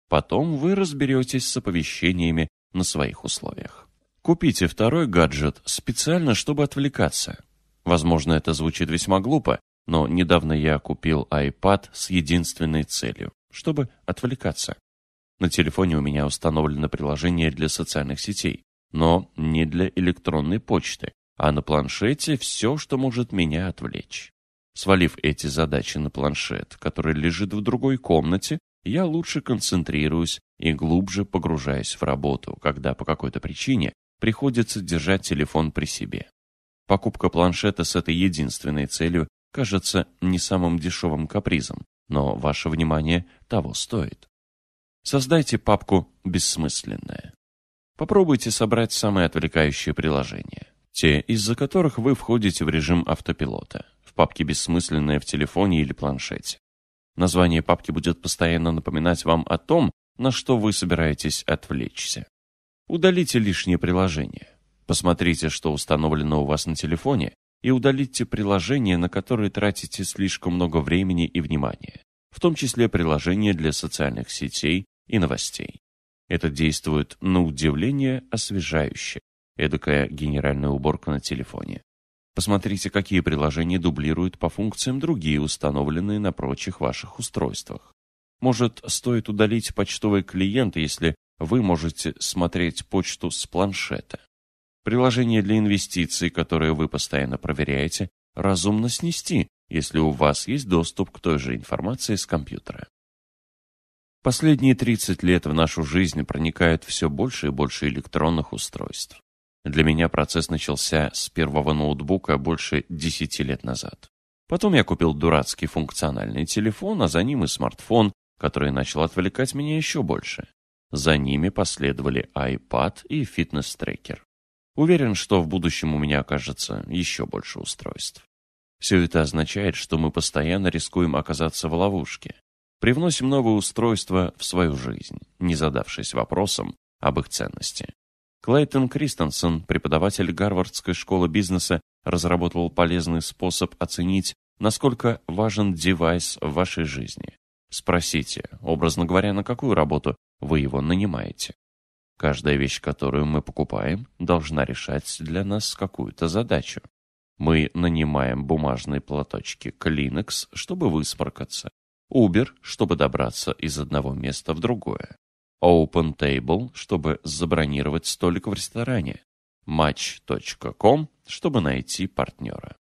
Потом вы разберетесь с оповещениями на своих условиях. Купите второй гаджет специально, чтобы отвлекаться. Возможно, это звучит весьма глупо, но недавно я купил iPad с единственной целью, чтобы отвлекаться. На телефоне у меня установлено приложение для социальных сетей, но не для электронной почты, а на планшете все, что может меня отвлечь. Свалив эти задачи на планшет, который лежит в другой комнате, я лучше концентрируюсь и глубже погружаюсь в работу, когда по какой-то причине приходится держать телефон при себе. Покупка планшета с этой единственной целью кажется не самым дешевым капризом, но ваше внимание того стоит. Создайте папку «Бессмысленное». Попробуйте собрать самые отвлекающие приложения. Те, из-за которых вы входите в режим автопилота. В папке «Бессмысленное» в телефоне или планшете. Название папки будет постоянно напоминать вам о том, на что вы собираетесь отвлечься. Удалите лишние приложения. Посмотрите, что установлено у вас на телефоне, и удалите приложения, на которые тратите слишком много времени и внимания, в том числе приложения для социальных сетей, и новостей. Это действует на удивление освежающе. Эдакая генеральная уборка на телефоне. Посмотрите, какие приложения дублируют по функциям другие, установленные на прочих ваших устройствах. Может, стоит удалить почтовый клиент, если вы можете смотреть почту с планшета. Приложение для инвестиций, которое вы постоянно проверяете, разумно снести, если у вас есть доступ к той же информации с компьютера. Последние 30 лет в нашу жизнь проникают все больше и больше электронных устройств. Для меня процесс начался с первого ноутбука больше 10 лет назад. Потом я купил дурацкий функциональный телефон, а за ним и смартфон, который начал отвлекать меня еще больше. За ними последовали iPad и фитнес-трекер. Уверен, что в будущем у меня окажется еще больше устройств. Все это означает, что мы постоянно рискуем оказаться в ловушке. Привносим новые устройства в свою жизнь, не задавшись вопросом об их ценности. Клейтон Кристенсен, преподаватель Гарвардской школы бизнеса, разработал полезный способ оценить, насколько важен девайс в вашей жизни. Спросите, образно говоря, на какую работу вы его нанимаете. Каждая вещь, которую мы покупаем, должна решать для нас какую-то задачу. Мы нанимаем бумажные платочки Kleenex, чтобы высморкаться, Uber, чтобы добраться из одного места в другое, OpenTable, чтобы забронировать столик в ресторане, Match.com, чтобы найти партнера.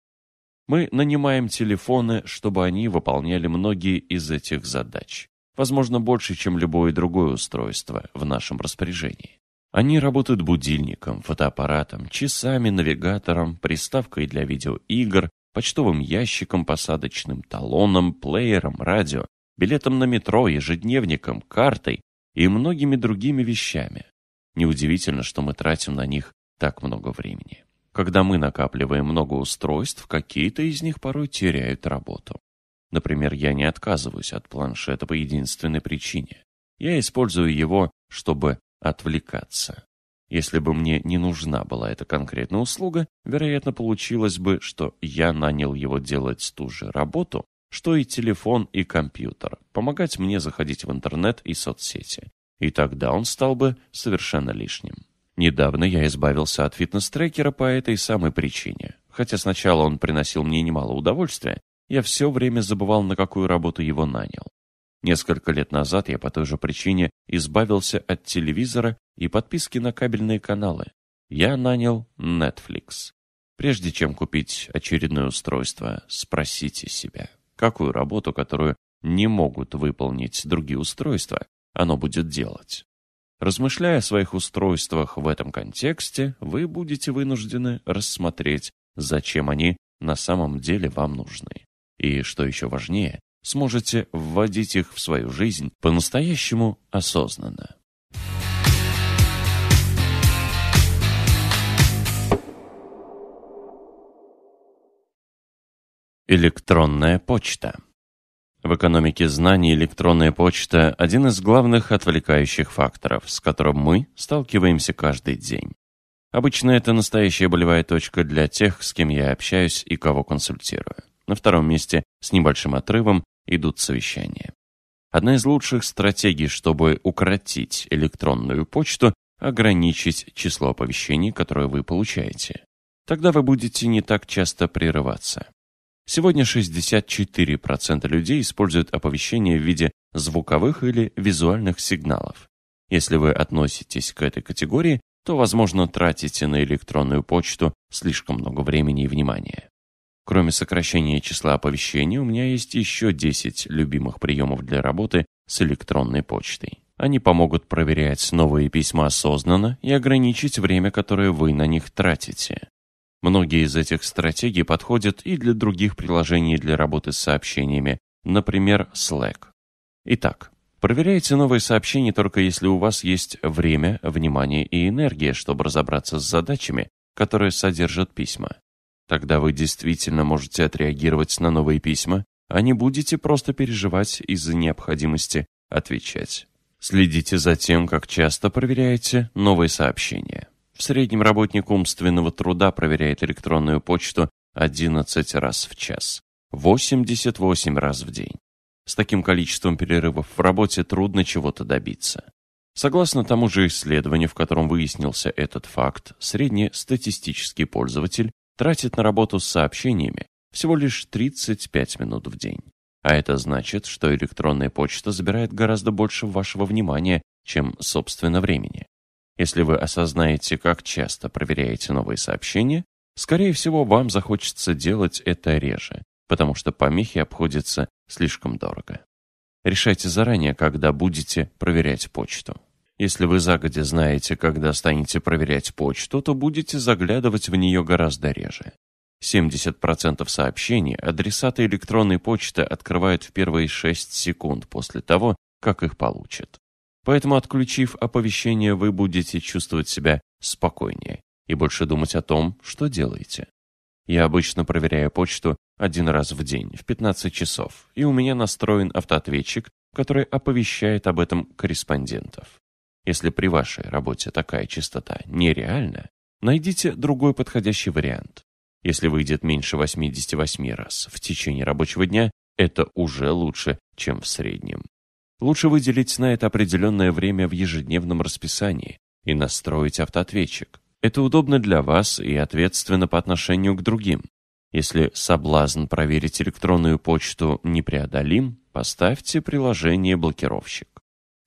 Мы нанимаем телефоны, чтобы они выполняли многие из этих задач. Возможно, больше, чем любое другое устройство в нашем распоряжении. Они работают будильником, фотоаппаратом, часами, навигатором, приставкой для видеоигр, почтовым ящиком, посадочным талоном, плеером, радио, билетом на метро, ежедневником, картой и многими другими вещами. Неудивительно, что мы тратим на них так много времени. Когда мы накапливаем много устройств, какие-то из них порой теряют работу. Например, я не отказываюсь от планшета по единственной причине. Я использую его, чтобы отвлекаться. Если бы мне не нужна была эта конкретная услуга, вероятно, получилось бы, что я нанял его делать ту же работу, что и телефон и компьютер, помогать мне заходить в интернет и соцсети. И тогда он стал бы совершенно лишним. Недавно я избавился от фитнес-трекера по этой самой причине. Хотя сначала он приносил мне немало удовольствия, я все время забывал, на какую работу его нанял. Несколько лет назад я по той же причине избавился от телевизора и подписки на кабельные каналы. Я нанял Netflix. Прежде чем купить очередное устройство, спросите себя, какую работу, которую не могут выполнить другие устройства, оно будет делать. Размышляя о своих устройствах в этом контексте, вы будете вынуждены рассмотреть, зачем они на самом деле вам нужны. И, что еще важнее, сможете вводить их в свою жизнь по-настоящему осознанно. Электронная почта В экономике знаний электронная почта – один из главных отвлекающих факторов, с которым мы сталкиваемся каждый день. Обычно это настоящая болевая точка для тех, с кем я общаюсь и кого консультирую. На втором месте, с небольшим отрывом, идут совещания. Одна из лучших стратегий, чтобы укоротить электронную почту, ограничить число оповещений, которые вы получаете. Тогда вы будете не так часто прерываться. Сегодня 64% людей используют оповещения в виде звуковых или визуальных сигналов. Если вы относитесь к этой категории, то, возможно, тратите на электронную почту слишком много времени и внимания. Кроме сокращения числа оповещений, у меня есть еще 10 любимых приемов для работы с электронной почтой. Они помогут проверять новые письма осознанно и ограничить время, которое вы на них тратите. Многие из этих стратегий подходят и для других приложений для работы с сообщениями, например, Slack. Итак, проверяйте новые сообщения только если у вас есть время, внимание и энергия, чтобы разобраться с задачами, которые содержат письма. Тогда вы действительно можете отреагировать на новые письма, а не будете просто переживать из-за необходимости отвечать. Следите за тем, как часто проверяете новые сообщения. В среднем работник умственного труда проверяет электронную почту 11 раз в час, 88 раз в день. С таким количеством перерывов в работе трудно чего-то добиться. Согласно тому же исследованию, в котором выяснился этот факт, среднестатистический пользователь тратит на работу с сообщениями всего лишь 35 минут в день. А это значит, что электронная почта забирает гораздо больше вашего внимания, чем, собственно, времени. Если вы осознаете, как часто проверяете новые сообщения, скорее всего, вам захочется делать это реже, потому что помехи обходятся слишком дорого. Решайте заранее, когда будете проверять почту. Если вы загодя знаете, когда станете проверять почту, то будете заглядывать в нее гораздо реже. 70% сообщений адресаты электронной почты открывают в первые 6 секунд после того, как их получат. Поэтому, отключив оповещение, вы будете чувствовать себя спокойнее и больше думать о том, что делаете. Я обычно проверяю почту один раз в день, в 15 часов, и у меня настроен автоответчик, который оповещает об этом корреспондентов. Если при вашей работе такая частота нереальна, найдите другой подходящий вариант. Если выйдет меньше 88 раз в течение рабочего дня, это уже лучше, чем в среднем. Лучше выделить на это определенное время в ежедневном расписании и настроить автоответчик. Это удобно для вас и ответственно по отношению к другим. Если соблазн проверить электронную почту непреодолим, поставьте приложение «Блокировщик».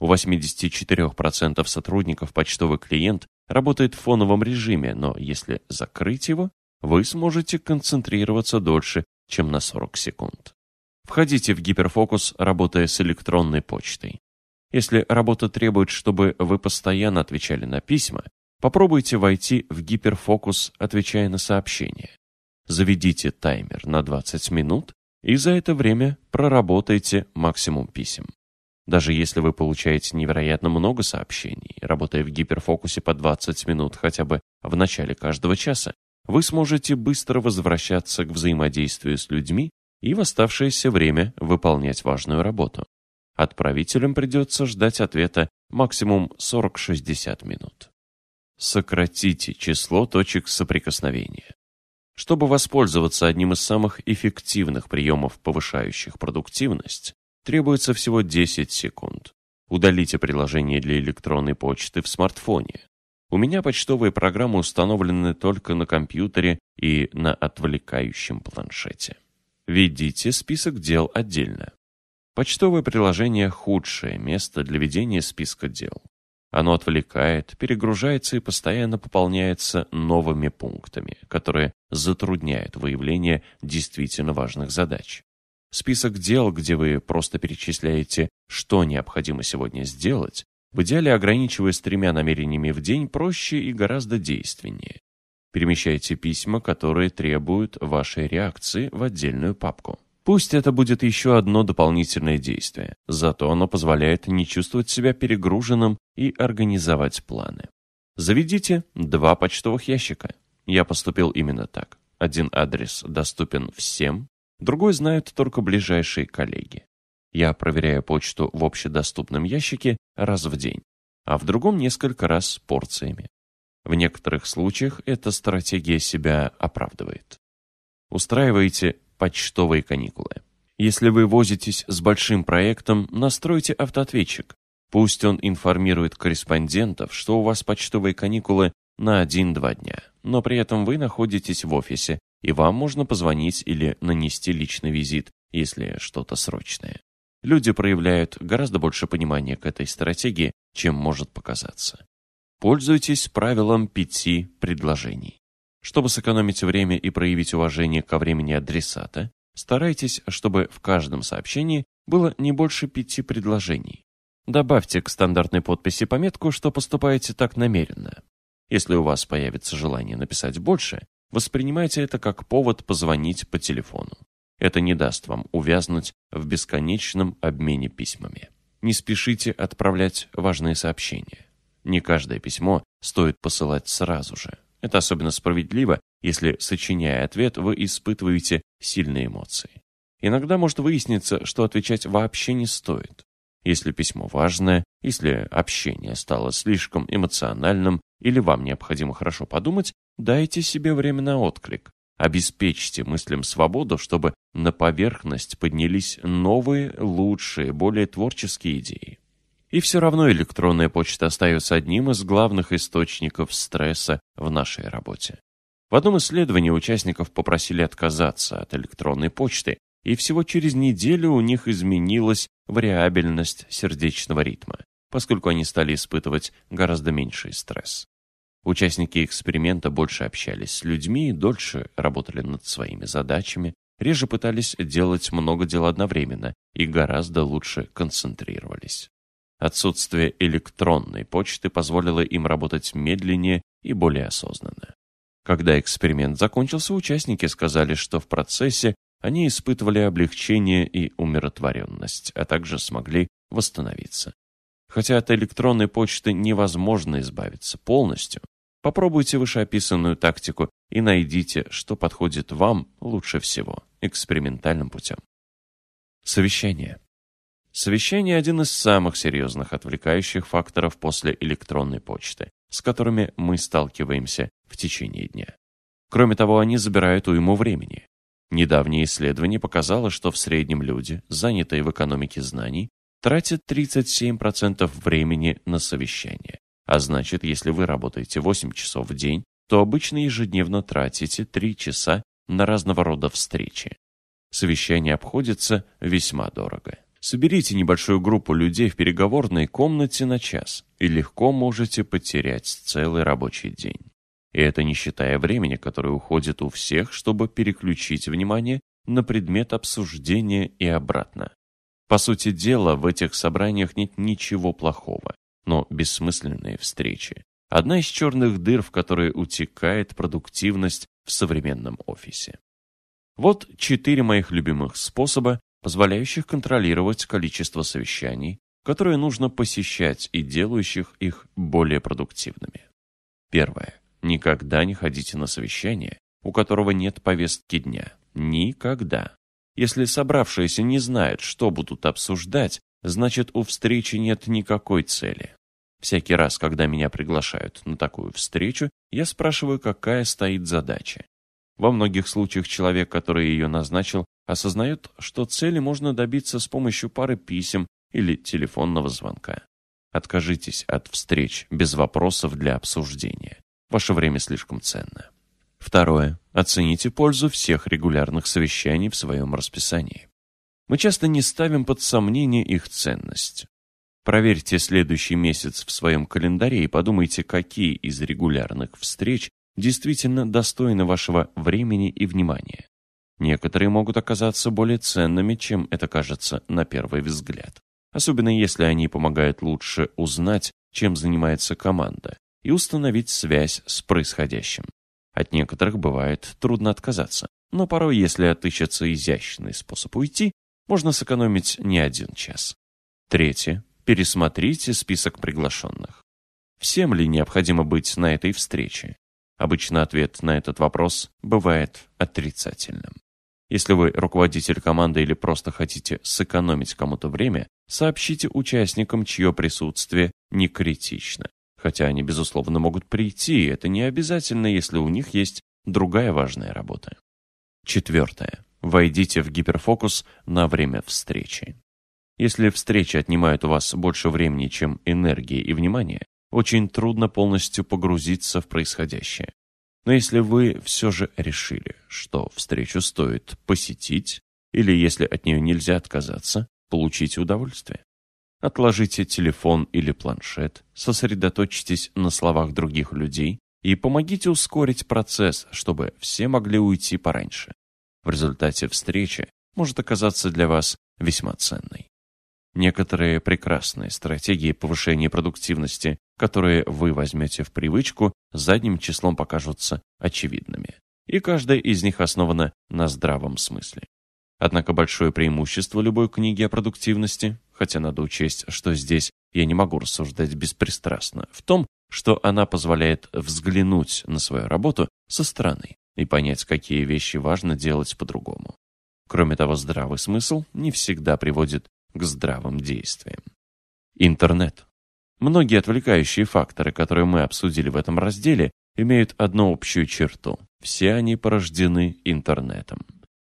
У 84% сотрудников почтовый клиент работает в фоновом режиме, но если закрыть его, вы сможете концентрироваться дольше, чем на 40 секунд. Входите в гиперфокус, работая с электронной почтой. Если работа требует, чтобы вы постоянно отвечали на письма, попробуйте войти в гиперфокус, отвечая на сообщения. Заведите таймер на 20 минут и за это время проработайте максимум писем. Даже если вы получаете невероятно много сообщений, работая в гиперфокусе по 20 минут хотя бы в начале каждого часа, вы сможете быстро возвращаться к взаимодействию с людьми и в оставшееся время выполнять важную работу. Отправителям придется ждать ответа максимум 40-60 минут. Сократите число точек соприкосновения. Чтобы воспользоваться одним из самых эффективных приемов, повышающих продуктивность, требуется всего 10 секунд. Удалите приложение для электронной почты в смартфоне. У меня почтовые программы установлены только на компьютере и на отвлекающем планшете. Введите список дел отдельно. Почтовое приложение – худшее место для ведения списка дел. Оно отвлекает, перегружается и постоянно пополняется новыми пунктами, которые затрудняют выявление действительно важных задач. Список дел, где вы просто перечисляете, что необходимо сегодня сделать, в идеале ограничиваясь тремя намерениями в день, проще и гораздо действеннее. Перемещайте письма, которые требуют вашей реакции, в отдельную папку. Пусть это будет еще одно дополнительное действие, зато оно позволяет не чувствовать себя перегруженным и организовать планы. Заведите два почтовых ящика. Я поступил именно так. Один адрес доступен всем, другой знают только ближайшие коллеги. Я проверяю почту в общедоступном ящике раз в день, а в другом несколько раз порциями. В некоторых случаях эта стратегия себя оправдывает. Устраивайте почтовые каникулы. Если вы возитесь с большим проектом, настройте автоответчик. Пусть он информирует корреспондентов, что у вас почтовые каникулы на 1-2 дня, но при этом вы находитесь в офисе, и вам можно позвонить или нанести личный визит, если что-то срочное. Люди проявляют гораздо больше понимания к этой стратегии, чем может показаться. Пользуйтесь правилом пяти предложений. Чтобы сэкономить время и проявить уважение ко времени адресата, старайтесь, чтобы в каждом сообщении было не больше пяти предложений. Добавьте к стандартной подписи пометку, что поступаете так намеренно. Если у вас появится желание написать больше, воспринимайте это как повод позвонить по телефону. Это не даст вам увязнуть в бесконечном обмене письмами. Не спешите отправлять важные сообщения. Не каждое письмо стоит посылать сразу же. Это особенно справедливо, если, сочиняя ответ, вы испытываете сильные эмоции. Иногда может выясниться, что отвечать вообще не стоит. Если письмо важное, если общение стало слишком эмоциональным или вам необходимо хорошо подумать, дайте себе время на отклик. Обеспечьте мыслям свободу, чтобы на поверхность поднялись новые, лучшие, более творческие идеи. И все равно электронная почта остается одним из главных источников стресса в нашей работе. В одном исследовании участников попросили отказаться от электронной почты, и всего через неделю у них изменилась вариабельность сердечного ритма, поскольку они стали испытывать гораздо меньший стресс. Участники эксперимента больше общались с людьми, дольше работали над своими задачами, реже пытались делать много дел одновременно и гораздо лучше концентрировались. Отсутствие электронной почты позволило им работать медленнее и более осознанно. Когда эксперимент закончился, участники сказали, что в процессе они испытывали облегчение и умиротворенность, а также смогли восстановиться. Хотя от электронной почты невозможно избавиться полностью, попробуйте вышеописанную тактику и найдите, что подходит вам лучше всего экспериментальным путем. Совещание. Совещание – один из самых серьезных отвлекающих факторов после электронной почты, с которыми мы сталкиваемся в течение дня. Кроме того, они забирают уйму времени. Недавнее исследование показало, что в среднем люди, занятые в экономике знаний, тратят 37% времени на совещание. А значит, если вы работаете 8 часов в день, то обычно ежедневно тратите 3 часа на разного рода встречи. Совещание обходится весьма дорого. Соберите небольшую группу людей в переговорной комнате на час и легко можете потерять целый рабочий день. И это не считая времени, которое уходит у всех, чтобы переключить внимание на предмет обсуждения и обратно. По сути дела, в этих собраниях нет ничего плохого, но бессмысленные встречи. Одна из черных дыр, в которые утекает продуктивность в современном офисе. Вот четыре моих любимых способа, позволяющих контролировать количество совещаний, которые нужно посещать и делающих их более продуктивными. Первое. Никогда не ходите на совещание, у которого нет повестки дня. Никогда. Если собравшиеся не знают, что будут обсуждать, значит у встречи нет никакой цели. Всякий раз, когда меня приглашают на такую встречу, я спрашиваю, какая стоит задача. Во многих случаях человек, который ее назначил, осознает, что цели можно добиться с помощью пары писем или телефонного звонка. Откажитесь от встреч без вопросов для обсуждения. Ваше время слишком ценно. Второе. Оцените пользу всех регулярных совещаний в своем расписании. Мы часто не ставим под сомнение их ценность. Проверьте следующий месяц в своем календаре и подумайте, какие из регулярных встреч действительно достойны вашего времени и внимания. Некоторые могут оказаться более ценными, чем это кажется на первый взгляд. Особенно если они помогают лучше узнать, чем занимается команда, и установить связь с происходящим. От некоторых бывает трудно отказаться, но порой, если отыщется изящный способ уйти, можно сэкономить не один час. Третье. Пересмотрите список приглашенных. Всем ли необходимо быть на этой встрече? Обычно ответ на этот вопрос бывает отрицательным. Если вы руководитель команды или просто хотите сэкономить кому-то время, сообщите участникам, чье присутствие не критично. Хотя они, безусловно, могут прийти, это не обязательно, если у них есть другая важная работа. Четвертое. Войдите в гиперфокус на время встречи. Если встречи отнимают у вас больше времени, чем энергии и внимания, очень трудно полностью погрузиться в происходящее. Но если вы все же решили, что встречу стоит посетить, или если от нее нельзя отказаться, получите удовольствие. Отложите телефон или планшет, сосредоточьтесь на словах других людей и помогите ускорить процесс, чтобы все могли уйти пораньше. В результате встречи может оказаться для вас весьма ценной. Некоторые прекрасные стратегии повышения продуктивности, которые вы возьмете в привычку, задним числом покажутся очевидными. И каждая из них основана на здравом смысле. Однако большое преимущество любой книги о продуктивности, хотя надо учесть, что здесь я не могу рассуждать беспристрастно, в том, что она позволяет взглянуть на свою работу со стороны и понять, какие вещи важно делать по-другому. Кроме того, здравый смысл не всегда приводит к здравым действиям. Интернет. Многие отвлекающие факторы, которые мы обсудили в этом разделе, имеют одну общую черту. Все они порождены интернетом.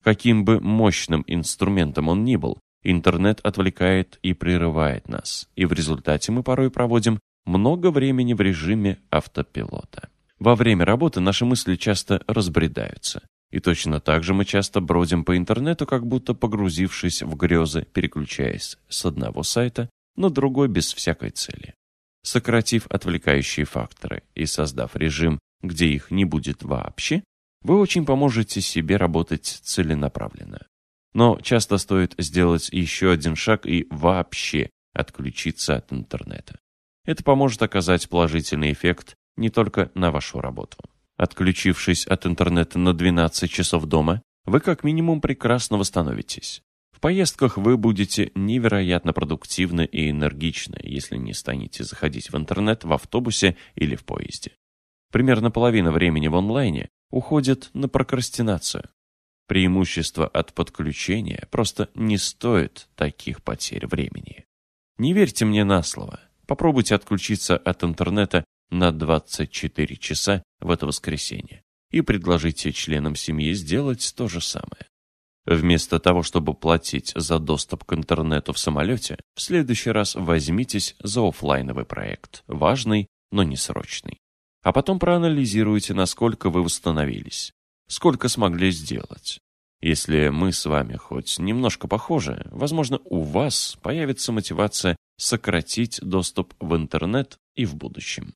Каким бы мощным инструментом он ни был, интернет отвлекает и прерывает нас, и в результате мы порой проводим много времени в режиме автопилота. Во время работы наши мысли часто разбредаются. И точно так же мы часто бродим по интернету, как будто погрузившись в грезы, переключаясь с одного сайта на другой без всякой цели. Сократив отвлекающие факторы и создав режим, где их не будет вообще, вы очень поможете себе работать целенаправленно. Но часто стоит сделать еще один шаг и вообще отключиться от интернета. Это поможет оказать положительный эффект не только на вашу работу. Отключившись от интернета на 12 часов дома, вы как минимум прекрасно восстановитесь. В поездках вы будете невероятно продуктивны и энергичны, если не станете заходить в интернет в автобусе или в поезде. Примерно половина времени в онлайне уходит на прокрастинацию. Преимущество от подключения просто не стоит таких потерь времени. Не верьте мне на слово. Попробуйте отключиться от интернета на 24 часа в это воскресенье и предложите членам семьи сделать то же самое. Вместо того, чтобы платить за доступ к интернету в самолете, в следующий раз возьмитесь за офлайновый проект, важный, но не срочный. А потом проанализируйте, насколько вы восстановились, сколько смогли сделать. Если мы с вами хоть немножко похожи, возможно, у вас появится мотивация сократить доступ в интернет и в будущем.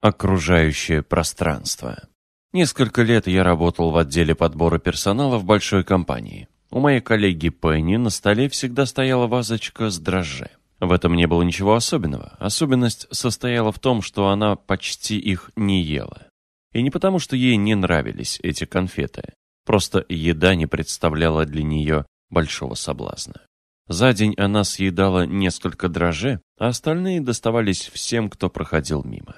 Окружающее пространство. Несколько лет я работал в отделе подбора персонала в большой компании. У моей коллеги Пенни на столе всегда стояла вазочка с дрожжи. В этом не было ничего особенного. Особенность состояла в том, что она почти их не ела. И не потому, что ей не нравились эти конфеты. Просто еда не представляла для нее большого соблазна. За день она съедала несколько дрожжей, а остальные доставались всем, кто проходил мимо.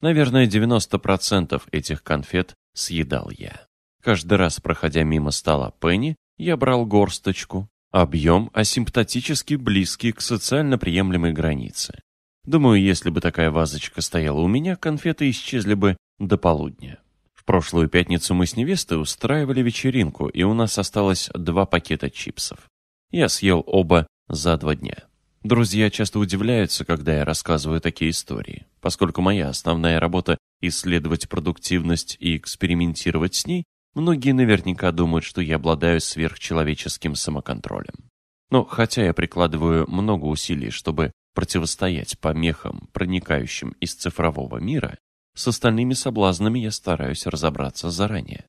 Наверное, 90% этих конфет съедал я. Каждый раз, проходя мимо стола Пенни, я брал горсточку, объем асимптотически близкий к социально приемлемой границе. Думаю, если бы такая вазочка стояла у меня, конфеты исчезли бы до полудня. В прошлую пятницу мы с невестой устраивали вечеринку, и у нас осталось два пакета чипсов. Я съел оба за два дня. Друзья часто удивляются, когда я рассказываю такие истории. Поскольку моя основная работа – исследовать продуктивность и экспериментировать с ней, многие наверняка думают, что я обладаю сверхчеловеческим самоконтролем. Но хотя я прикладываю много усилий, чтобы противостоять помехам, проникающим из цифрового мира, с остальными соблазнами я стараюсь разобраться заранее.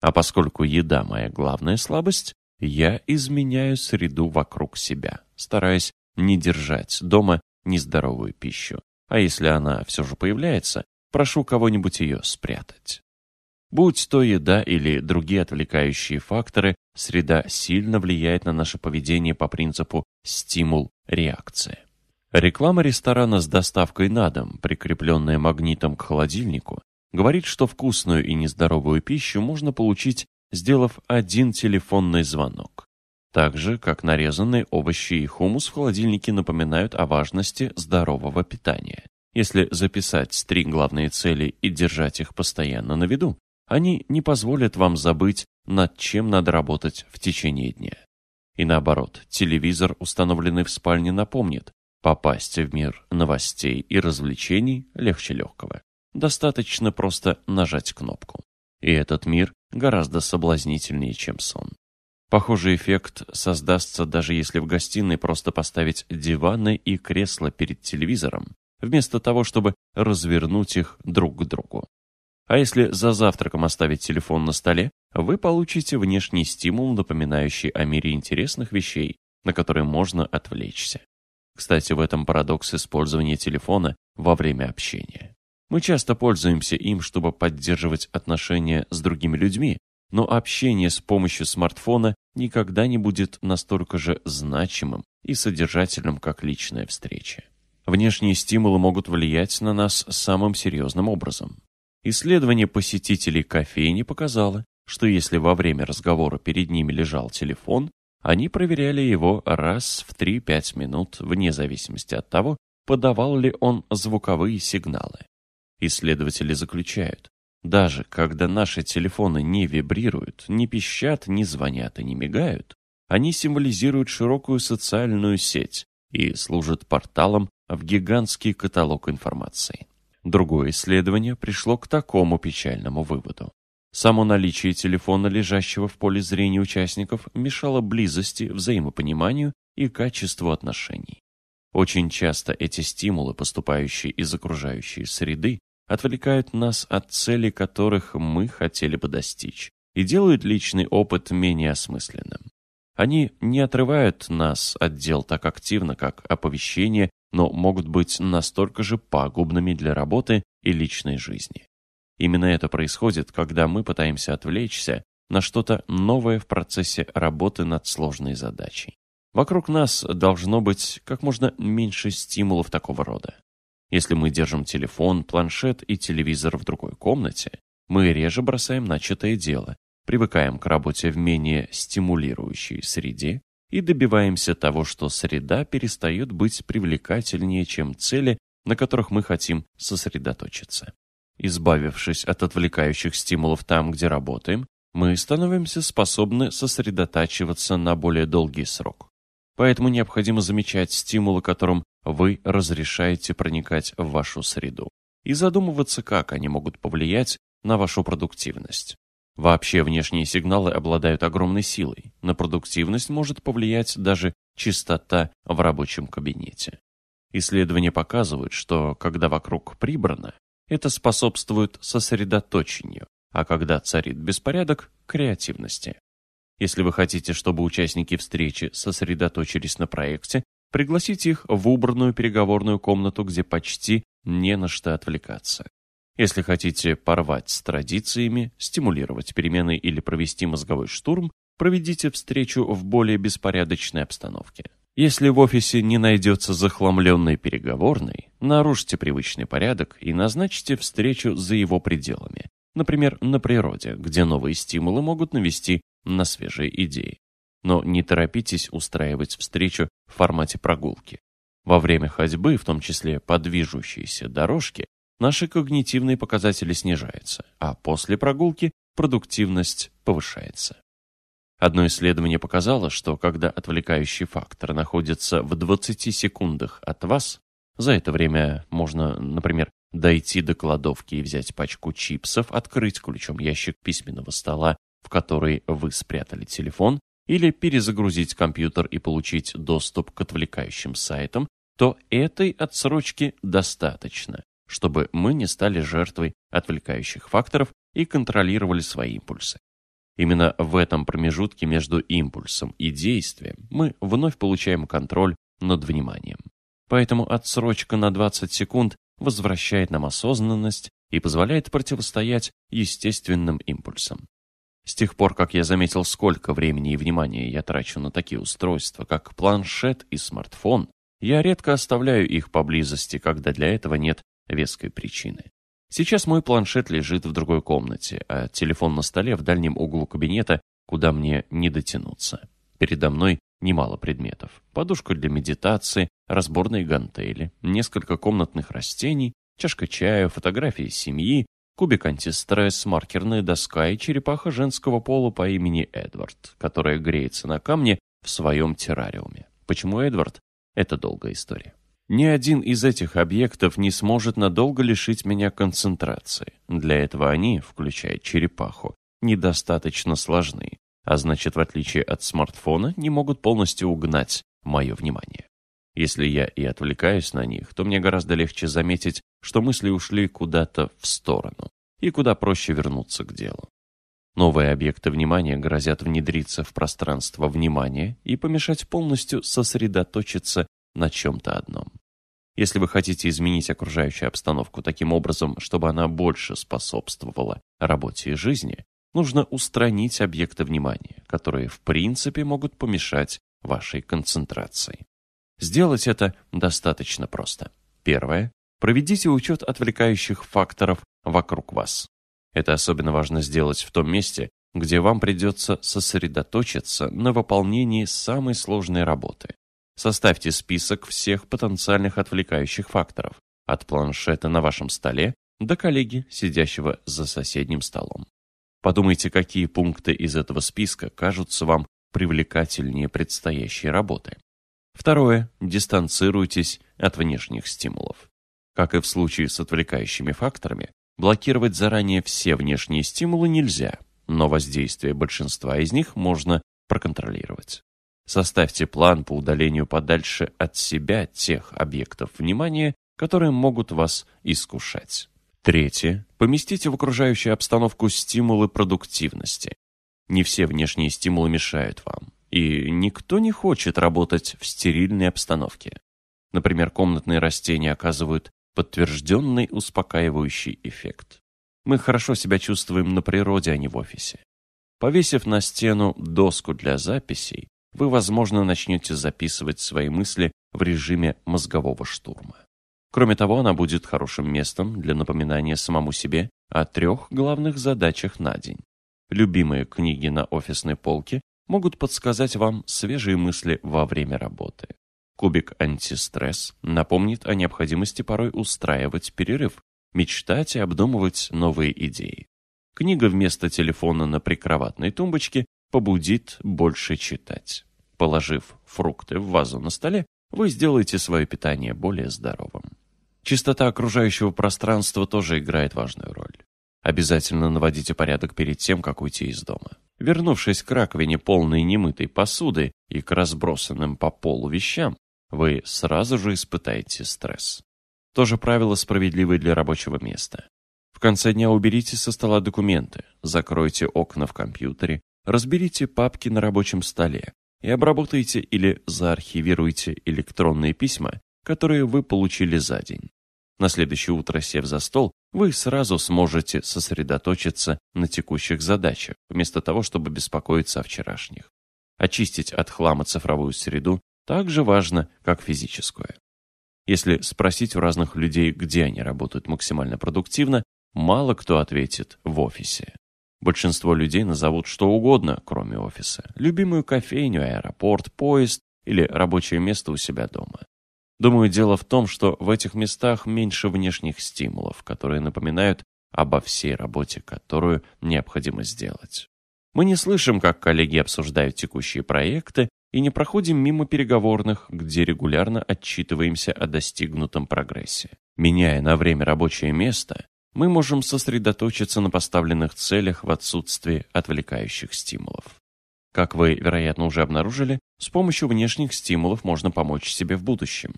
А поскольку еда – моя главная слабость, я изменяю среду вокруг себя, стараясь не держать дома нездоровую пищу. А если она все же появляется, прошу кого-нибудь ее спрятать. Будь то еда или другие отвлекающие факторы, среда сильно влияет на наше поведение по принципу стимул-реакция. Реклама ресторана с доставкой на дом, прикрепленная магнитом к холодильнику, говорит, что вкусную и нездоровую пищу можно получить, сделав один телефонный звонок. Так же, как нарезанные овощи и хумус в холодильнике напоминают о важности здорового питания. Если записать три главные цели и держать их постоянно на виду, они не позволят вам забыть, над чем надо работать в течение дня. И наоборот, телевизор, установленный в спальне, напомнит, попасть в мир новостей и развлечений легче легкого. Достаточно просто нажать кнопку. И этот мир гораздо соблазнительнее, чем сон. Похожий эффект создастся даже если в гостиной просто поставить диваны и кресла перед телевизором, вместо того, чтобы развернуть их друг к другу. А если за завтраком оставить телефон на столе, вы получите внешний стимул, напоминающий о мире интересных вещей, на которые можно отвлечься. Кстати, в этом парадокс использования телефона во время общения. Мы часто пользуемся им, чтобы поддерживать отношения с другими людьми, но общение с помощью смартфона никогда не будет настолько же значимым и содержательным, как личная встреча. Внешние стимулы могут влиять на нас самым серьезным образом. Исследование посетителей кофейни показало, что если во время разговора перед ними лежал телефон, они проверяли его раз в 3-5 минут, вне зависимости от того, подавал ли он звуковые сигналы. Исследователи заключают, даже когда наши телефоны не вибрируют, не пищат, не звонят и не мигают, они символизируют широкую социальную сеть и служат порталом в гигантский каталог информации. Другое исследование пришло к такому печальному выводу. Само наличие телефона, лежащего в поле зрения участников, мешало близости, взаимопониманию и качеству отношений. Очень часто эти стимулы, поступающие из окружающей среды, отвлекают нас от целей, которых мы хотели бы достичь, и делают личный опыт менее осмысленным. Они не отрывают нас от дел так активно, как оповещение, но могут быть настолько же пагубными для работы и личной жизни. Именно это происходит, когда мы пытаемся отвлечься на что-то новое в процессе работы над сложной задачей. Вокруг нас должно быть как можно меньше стимулов такого рода. Если мы держим телефон, планшет и телевизор в другой комнате, мы реже бросаем начатое дело, привыкаем к работе в менее стимулирующей среде и добиваемся того, что среда перестает быть привлекательнее, чем цели, на которых мы хотим сосредоточиться. Избавившись от отвлекающих стимулов там, где работаем, мы становимся способны сосредотачиваться на более долгий срок. Поэтому необходимо замечать стимулы, которым вы разрешаете проникать в вашу среду, и задумываться, как они могут повлиять на вашу продуктивность. Вообще внешние сигналы обладают огромной силой. На продуктивность может повлиять даже чистота в рабочем кабинете. Исследования показывают, что когда вокруг прибрано, это способствует сосредоточению, а когда царит беспорядок – креативности. Если вы хотите, чтобы участники встречи сосредоточились на проекте, пригласите их в убранную переговорную комнату, где почти не на что отвлекаться. Если хотите порвать с традициями, стимулировать перемены или провести мозговой штурм, проведите встречу в более беспорядочной обстановке. Если в офисе не найдется захламленной переговорной, нарушьте привычный порядок и назначьте встречу за его пределами. Например, на природе, где новые стимулы могут навести на свежие идеи. Но не торопитесь устраивать встречу в формате прогулки. Во время ходьбы, в том числе по движущейся дорожке, наши когнитивные показатели снижаются, а после прогулки продуктивность повышается. Одно исследование показало, что когда отвлекающий фактор находится в 20 секундах от вас, за это время можно, например, дойти до кладовки и взять пачку чипсов, открыть ключом ящик письменного стола, в который вы спрятали телефон, или перезагрузить компьютер и получить доступ к отвлекающим сайтам, то этой отсрочки достаточно, чтобы мы не стали жертвой отвлекающих факторов и контролировали свои импульсы. Именно в этом промежутке между импульсом и действием мы вновь получаем контроль над вниманием. Поэтому отсрочка на 20 секунд возвращает нам осознанность и позволяет противостоять естественным импульсам. С тех пор, как я заметил, сколько времени и внимания я трачу на такие устройства, как планшет и смартфон, я редко оставляю их поблизости, когда для этого нет веской причины. Сейчас мой планшет лежит в другой комнате, а телефон на столе в дальнем углу кабинета, куда мне не дотянуться. Передо мной немало предметов. Подушка для медитации, разборные гантели, несколько комнатных растений, чашка чая, фотографии семьи, кубик антистресс, маркерная доска и черепаха женского пола по имени Эдвард, которая греется на камне в своем террариуме. Почему Эдвард? Это долгая история. Ни один из этих объектов не сможет надолго лишить меня концентрации. Для этого они, включая черепаху, недостаточно сложны, а значит, в отличие от смартфона, не могут полностью угнать мое внимание. Если я и отвлекаюсь на них, то мне гораздо легче заметить, что мысли ушли куда-то в сторону, и куда проще вернуться к делу. Новые объекты внимания грозят внедриться в пространство внимания и помешать полностью сосредоточиться на чем-то одном. Если вы хотите изменить окружающую обстановку таким образом, чтобы она больше способствовала работе и жизни, нужно устранить объекты внимания, которые в принципе могут помешать вашей концентрации. Сделать это достаточно просто. Первое. Проведите учет отвлекающих факторов вокруг вас. Это особенно важно сделать в том месте, где вам придется сосредоточиться на выполнении самой сложной работы. Составьте список всех потенциальных отвлекающих факторов, от планшета на вашем столе до коллеги, сидящего за соседним столом. Подумайте, какие пункты из этого списка кажутся вам привлекательнее предстоящей работы. Второе. Дистанцируйтесь от внешних стимулов. Как и в случае с отвлекающими факторами, блокировать заранее все внешние стимулы нельзя, но воздействие большинства из них можно проконтролировать. Составьте план по удалению подальше от себя тех объектов внимания, которые могут вас искушать. Третье. Поместите в окружающую обстановку стимулы продуктивности. Не все внешние стимулы мешают вам, и никто не хочет работать в стерильной обстановке. Например, комнатные растения оказывают подтвержденный успокаивающий эффект. Мы хорошо себя чувствуем на природе, а не в офисе. Повесив на стену доску для записей, вы, возможно, начнете записывать свои мысли в режиме мозгового штурма. Кроме того, она будет хорошим местом для напоминания самому себе о трех главных задачах на день. Любимые книги на офисной полке могут подсказать вам свежие мысли во время работы. Кубик антистресс напомнит о необходимости порой устраивать перерыв, мечтать и обдумывать новые идеи. Книга вместо телефона на прикроватной тумбочке побудит больше читать. Положив фрукты в вазу на столе, вы сделаете свое питание более здоровым. Чистота окружающего пространства тоже играет важную роль. Обязательно наводите порядок перед тем, как уйти из дома. Вернувшись к раковине полной немытой посуды и к разбросанным по полу вещам, вы сразу же испытаете стресс. То же правило справедливо и для рабочего места. В конце дня уберите со стола документы, закройте окна в компьютере, разберите папки на рабочем столе и обработайте или заархивируйте электронные письма, которые вы получили за день. На следующее утро, сев за стол, вы сразу сможете сосредоточиться на текущих задачах, вместо того, чтобы беспокоиться о вчерашних. Очистить от хлама цифровую среду так же важно, как физическую. Если спросить у разных людей, где они работают максимально продуктивно, мало кто ответит «в офисе». Большинство людей назовут что угодно, кроме офиса. Любимую кофейню, аэропорт, поезд или рабочее место у себя дома. Думаю, дело в том, что в этих местах меньше внешних стимулов, которые напоминают обо всей работе, которую необходимо сделать. Мы не слышим, как коллеги обсуждают текущие проекты, и не проходим мимо переговорных, где регулярно отчитываемся о достигнутом прогрессе. Меняя на время рабочее место, мы можем сосредоточиться на поставленных целях в отсутствии отвлекающих стимулов. Как вы, вероятно, уже обнаружили, с помощью внешних стимулов можно помочь себе в будущем.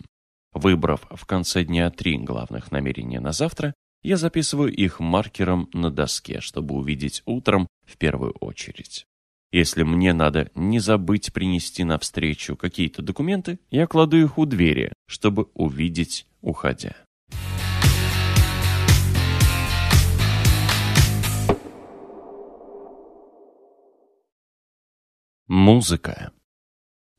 Выбрав в конце дня три главных намерения на завтра, я записываю их маркером на доске, чтобы увидеть утром в первую очередь. Если мне надо не забыть принести навстречу какие-то документы, я кладу их у двери, чтобы увидеть, уходя. Музыка.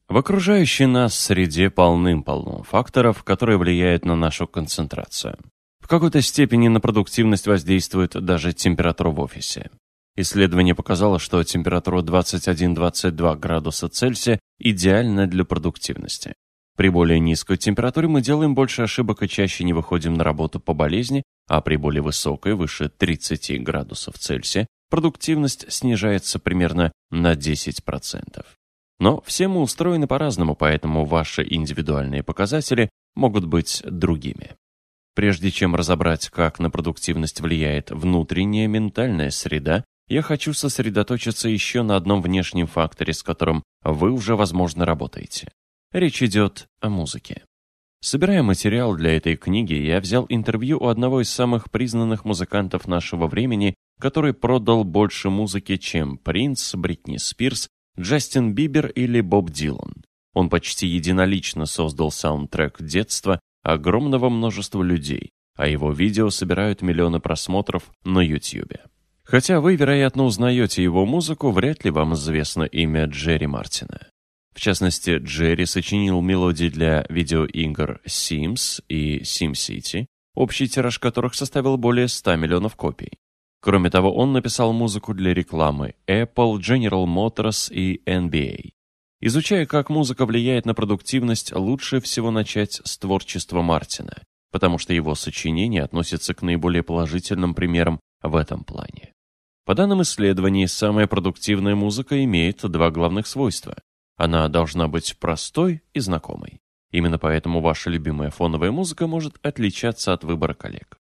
В окружающей нас среде полным-полно факторов, которые влияют на нашу концентрацию. В какой-то степени на продуктивность воздействует даже температура в офисе. Исследование показало, что температура 21-22 градуса Цельсия идеальна для продуктивности. При более низкой температуре мы делаем больше ошибок и чаще не выходим на работу по болезни, а при более высокой, выше 30 градусов Цельсия, продуктивность снижается примерно на 10%. Но все мы устроены по-разному, поэтому ваши индивидуальные показатели могут быть другими. Прежде чем разобрать, как на продуктивность влияет внутренняя ментальная среда, я хочу сосредоточиться еще на одном внешнем факторе, с которым вы уже, возможно, работаете. Речь идет о музыке. Собирая материал для этой книги, я взял интервью у одного из самых признанных музыкантов нашего времени который продал больше музыки, чем Принц, Бритни Спирс, Джастин Бибер или Боб Дилан. Он почти единолично создал саундтрек детства огромного множества людей, а его видео собирают миллионы просмотров на YouTube. Хотя вы, вероятно, узнаете его музыку, вряд ли вам известно имя Джерри Мартина. В частности, Джерри сочинил мелодии для видеоигр Sims и SimCity, общий тираж которых составил более 100 миллионов копий. Кроме того, он написал музыку для рекламы Apple, General Motors и NBA. Изучая, как музыка влияет на продуктивность, лучше всего начать с творчества Мартина, потому что его сочинения относятся к наиболее положительным примерам в этом плане. По данным исследований, самая продуктивная музыка имеет два главных свойства. Она должна быть простой и знакомой. Именно поэтому ваша любимая фоновая музыка может отличаться от выбора коллег.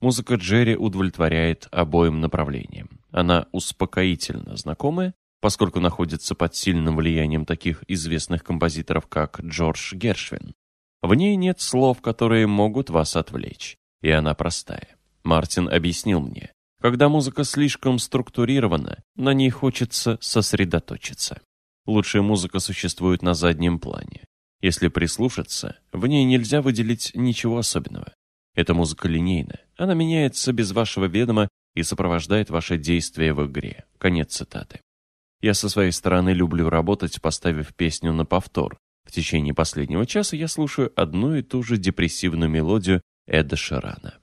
Музыка Джерри удовлетворяет обоим направлениям. Она успокоительно знакомая, поскольку находится под сильным влиянием таких известных композиторов, как Джордж Гершвин. В ней нет слов, которые могут вас отвлечь, и она простая. Мартин объяснил мне, когда музыка слишком структурирована, на ней хочется сосредоточиться. Лучшая музыка существует на заднем плане. Если прислушаться, в ней нельзя выделить ничего особенного. Эта музыка линейна. Она меняется без вашего ведома и сопровождает ваши действия в игре. Конец цитаты. Я со своей стороны люблю работать, поставив песню на повтор. В течение последнего часа я слушаю одну и ту же депрессивную мелодию Эда Ширана.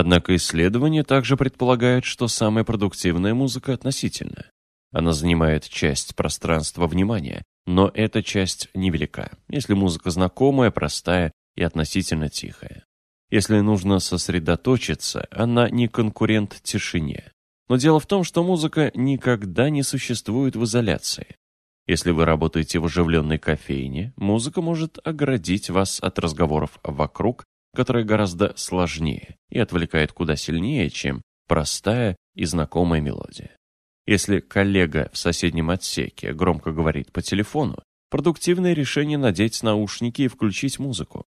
Однако исследования также предполагают, что самая продуктивная музыка относительна. Она занимает часть пространства внимания, но эта часть невелика, если музыка знакомая, простая и относительно тихая. Если нужно сосредоточиться, она не конкурент тишине. Но дело в том, что музыка никогда не существует в изоляции. Если вы работаете в оживленной кофейне, музыка может оградить вас от разговоров вокруг, которые гораздо сложнее и отвлекает куда сильнее, чем простая и знакомая мелодия. Если коллега в соседнем отсеке громко говорит по телефону, продуктивное решение надеть наушники и включить музыку.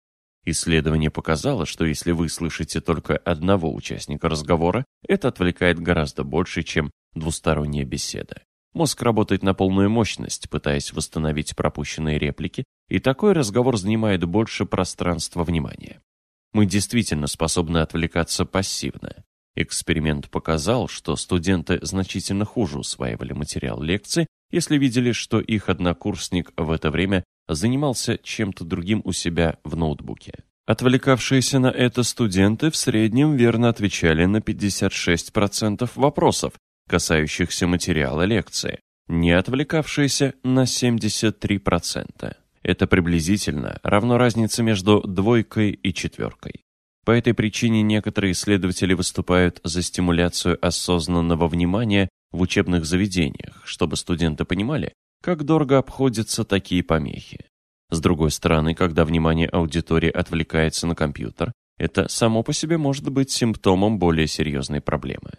Исследование показало, что если вы слышите только одного участника разговора, это отвлекает гораздо больше, чем двусторонняя беседа. Мозг работает на полную мощность, пытаясь восстановить пропущенные реплики, и такой разговор занимает больше пространства внимания. Мы действительно способны отвлекаться пассивно. Эксперимент показал, что студенты значительно хуже усваивали материал лекции, если видели, что их однокурсник в это время занимался чем-то другим у себя в ноутбуке. Отвлекавшиеся на это студенты в среднем верно отвечали на 56% вопросов, касающихся материала лекции, не отвлекавшиеся на 73%. Это приблизительно равно разнице между двойкой и четверкой. По этой причине некоторые исследователи выступают за стимуляцию осознанного внимания в учебных заведениях, чтобы студенты понимали, как дорого обходятся такие помехи. С другой стороны, когда внимание аудитории отвлекается на компьютер, это само по себе может быть симптомом более серьезной проблемы.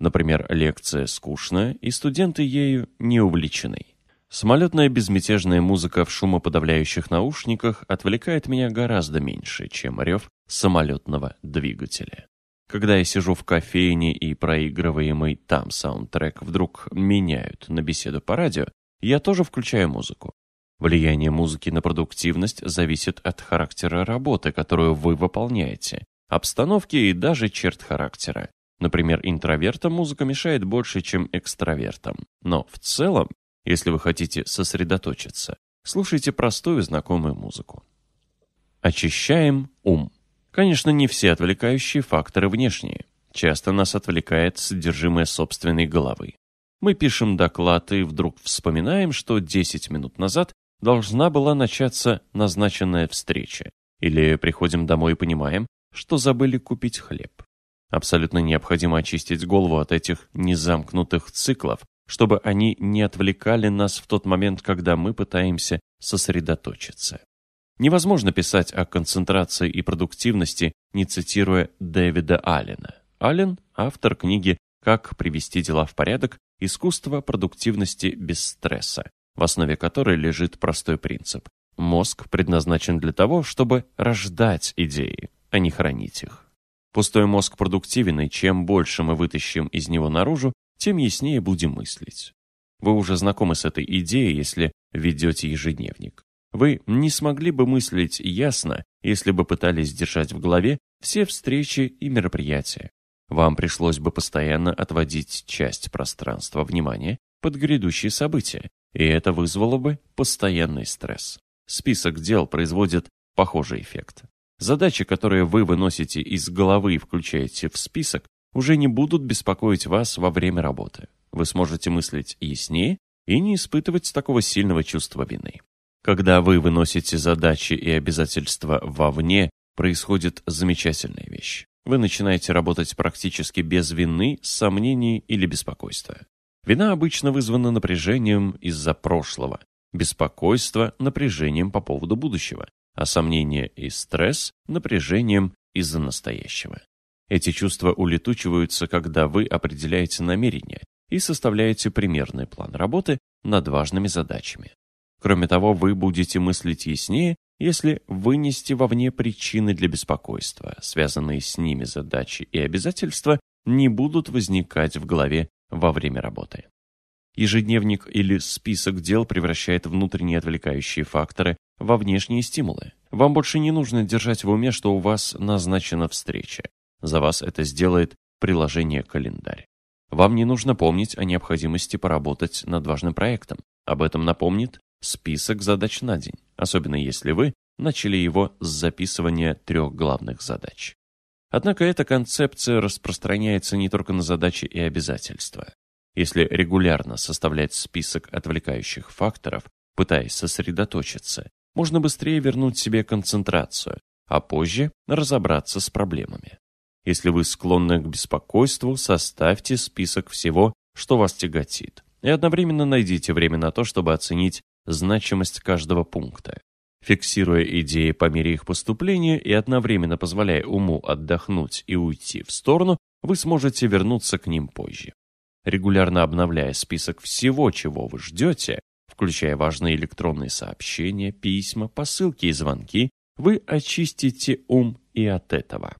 Например, лекция скучная, и студенты ею не увлечены. Самолетная безмятежная музыка в шумоподавляющих наушниках отвлекает меня гораздо меньше, чем рев самолетного двигателя. Когда я сижу в кофейне и проигрываемый там саундтрек вдруг меняют на беседу по радио, я тоже включаю музыку. Влияние музыки на продуктивность зависит от характера работы, которую вы выполняете, обстановки и даже черт характера. Например, интровертам музыка мешает больше, чем экстравертам. Но в целом если вы хотите сосредоточиться, слушайте простую знакомую музыку. Очищаем ум. Конечно, не все отвлекающие факторы внешние. Часто нас отвлекает содержимое собственной головы. Мы пишем доклад и вдруг вспоминаем, что 10 минут назад должна была начаться назначенная встреча. Или приходим домой и понимаем, что забыли купить хлеб. Абсолютно необходимо очистить голову от этих незамкнутых циклов, чтобы они не отвлекали нас в тот момент, когда мы пытаемся сосредоточиться. Невозможно писать о концентрации и продуктивности, не цитируя Дэвида Аллена. Аллен – автор книги «Как привести дела в порядок. Искусство продуктивности без стресса», в основе которой лежит простой принцип. Мозг предназначен для того, чтобы рождать идеи, а не хранить их. Пустой мозг продуктивен, и чем больше мы вытащим из него наружу, тем яснее будем мыслить. Вы уже знакомы с этой идеей, если ведете ежедневник. Вы не смогли бы мыслить ясно, если бы пытались держать в голове все встречи и мероприятия. Вам пришлось бы постоянно отводить часть пространства внимания под грядущие события, и это вызвало бы постоянный стресс. Список дел производит похожий эффект. Задачи, которые вы выносите из головы и включаете в список, уже не будут беспокоить вас во время работы. Вы сможете мыслить яснее и не испытывать такого сильного чувства вины. Когда вы выносите задачи и обязательства вовне, происходит замечательная вещь. Вы начинаете работать практически без вины, сомнений или беспокойства. Вина обычно вызвана напряжением из-за прошлого, беспокойство – напряжением по поводу будущего, а сомнение и стресс – напряжением из-за настоящего. Эти чувства улетучиваются, когда вы определяете намерения и составляете примерный план работы над важными задачами. Кроме того, вы будете мыслить яснее, если вынести вовне причины для беспокойства, связанные с ними задачи и обязательства, не будут возникать в голове во время работы. Ежедневник или список дел превращает внутренние отвлекающие факторы во внешние стимулы. Вам больше не нужно держать в уме, что у вас назначена встреча. За вас это сделает приложение «Календарь». Вам не нужно помнить о необходимости поработать над важным проектом. Об этом напомнит список задач на день, особенно если вы начали его с записывания трех главных задач. Однако эта концепция распространяется не только на задачи и обязательства. Если регулярно составлять список отвлекающих факторов, пытаясь сосредоточиться, можно быстрее вернуть себе концентрацию, а позже разобраться с проблемами. Если вы склонны к беспокойству, составьте список всего, что вас тяготит. и одновременно найдите время на то, чтобы оценить значимость каждого пункта. Фиксируя идеи по мере их поступления и одновременно позволяя уму отдохнуть и уйти в сторону, вы сможете вернуться к ним позже. Регулярно обновляя список всего, чего вы ждете, включая важные электронные сообщения, письма, посылки и звонки, вы очистите ум и от этого.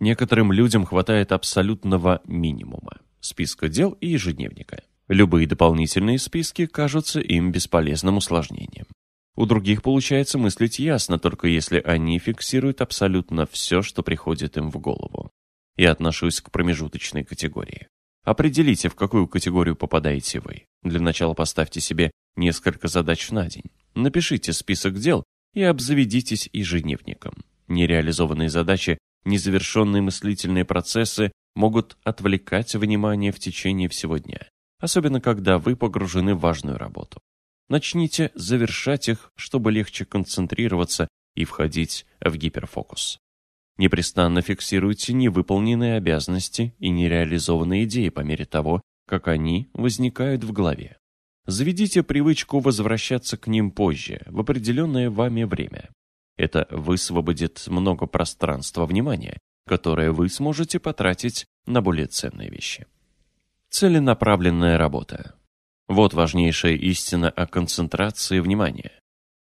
Некоторым людям хватает абсолютного минимума – списка дел и ежедневника. Любые дополнительные списки кажутся им бесполезным усложнением. У других получается мыслить ясно, только если они фиксируют абсолютно все, что приходит им в голову. Я отношусь к промежуточной категории. Определите, в какую категорию попадаете вы. Для начала поставьте себе несколько задач на день. Напишите список дел и обзаведитесь ежедневником. Нереализованные задачи, незавершенные мыслительные процессы могут отвлекать внимание в течение всего дня, особенно когда вы погружены в важную работу. Начните завершать их, чтобы легче концентрироваться и входить в гиперфокус. Непрестанно фиксируйте невыполненные обязанности и нереализованные идеи по мере того, как они возникают в голове. Заведите привычку возвращаться к ним позже, в определенное вами время. Это высвободит много пространства внимания, которое вы сможете потратить на более ценные вещи. Целенаправленная работа. Вот важнейшая истина о концентрации внимания.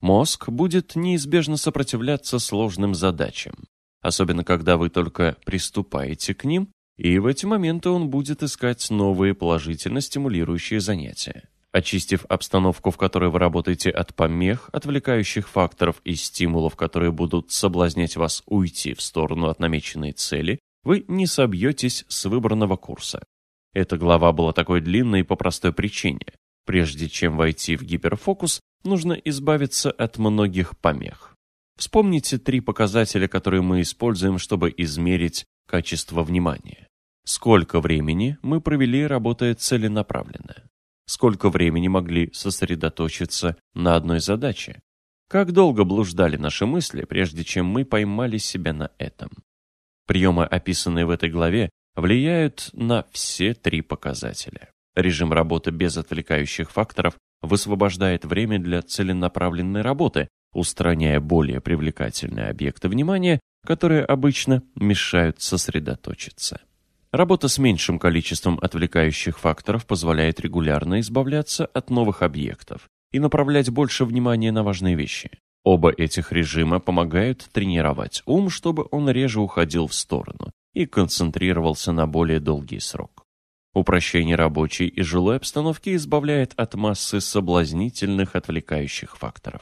Мозг будет неизбежно сопротивляться сложным задачам, особенно когда вы только приступаете к ним, и в эти моменты он будет искать новые положительно стимулирующие занятия. Очистив обстановку, в которой вы работаете от помех, отвлекающих факторов и стимулов, которые будут соблазнять вас уйти в сторону от намеченной цели, вы не собьетесь с выбранного курса. Эта глава была такой длинной по простой причине. Прежде чем войти в гиперфокус, нужно избавиться от многих помех. Вспомните три показателя, которые мы используем, чтобы измерить качество внимания. Сколько времени мы провели, работая целенаправленно? Сколько времени могли сосредоточиться на одной задаче? Как долго блуждали наши мысли, прежде чем мы поймали себя на этом? Приемы, описанные в этой главе, влияют на все три показателя. Режим работы без отвлекающих факторов высвобождает время для целенаправленной работы, устраняя более привлекательные объекты внимания, которые обычно мешают сосредоточиться. Работа с меньшим количеством отвлекающих факторов позволяет регулярно избавляться от новых объектов и направлять больше внимания на важные вещи. Оба этих режима помогают тренировать ум, чтобы он реже уходил в сторону и концентрировался на более долгий срок. Упрощение рабочей и жилой обстановки избавляет от массы соблазнительных отвлекающих факторов.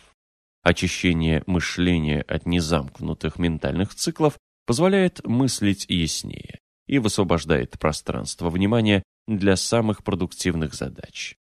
Очищение мышления от незамкнутых ментальных циклов позволяет мыслить яснее и высвобождает пространство внимания для самых продуктивных задач.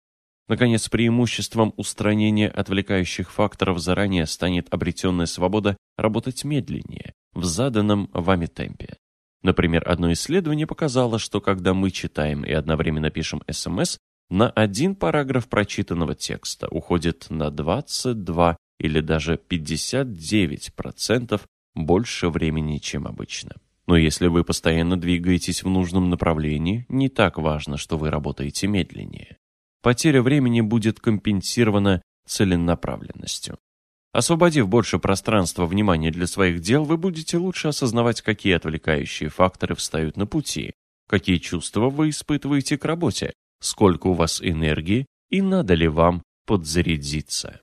Наконец, преимуществом устранения отвлекающих факторов заранее станет обретенная свобода работать медленнее, в заданном вами темпе. Например, одно исследование показало, что когда мы читаем и одновременно пишем СМС, на один параграф прочитанного текста уходит на 22 или даже 59% больше времени, чем обычно. Но если вы постоянно двигаетесь в нужном направлении, не так важно, что вы работаете медленнее. Потеря времени будет компенсирована целенаправленностью. Освободив больше пространства внимания для своих дел, вы будете лучше осознавать, какие отвлекающие факторы встают на пути, какие чувства вы испытываете к работе, сколько у вас энергии и надо ли вам подзарядиться.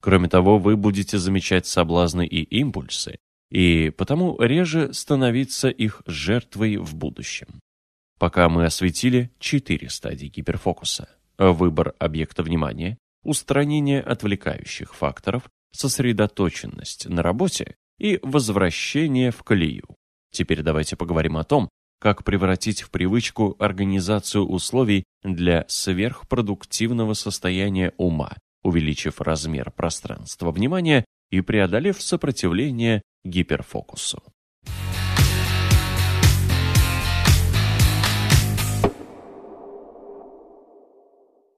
Кроме того, вы будете замечать соблазны и импульсы, и потому реже становиться их жертвой в будущем. Пока мы осветили четыре стадии гиперфокуса. Выбор объекта внимания, устранение отвлекающих факторов, сосредоточенность на работе и возвращение в колею. Теперь давайте поговорим о том, как превратить в привычку организацию условий для сверхпродуктивного состояния ума, увеличив размер пространства внимания и преодолев сопротивление гиперфокусу.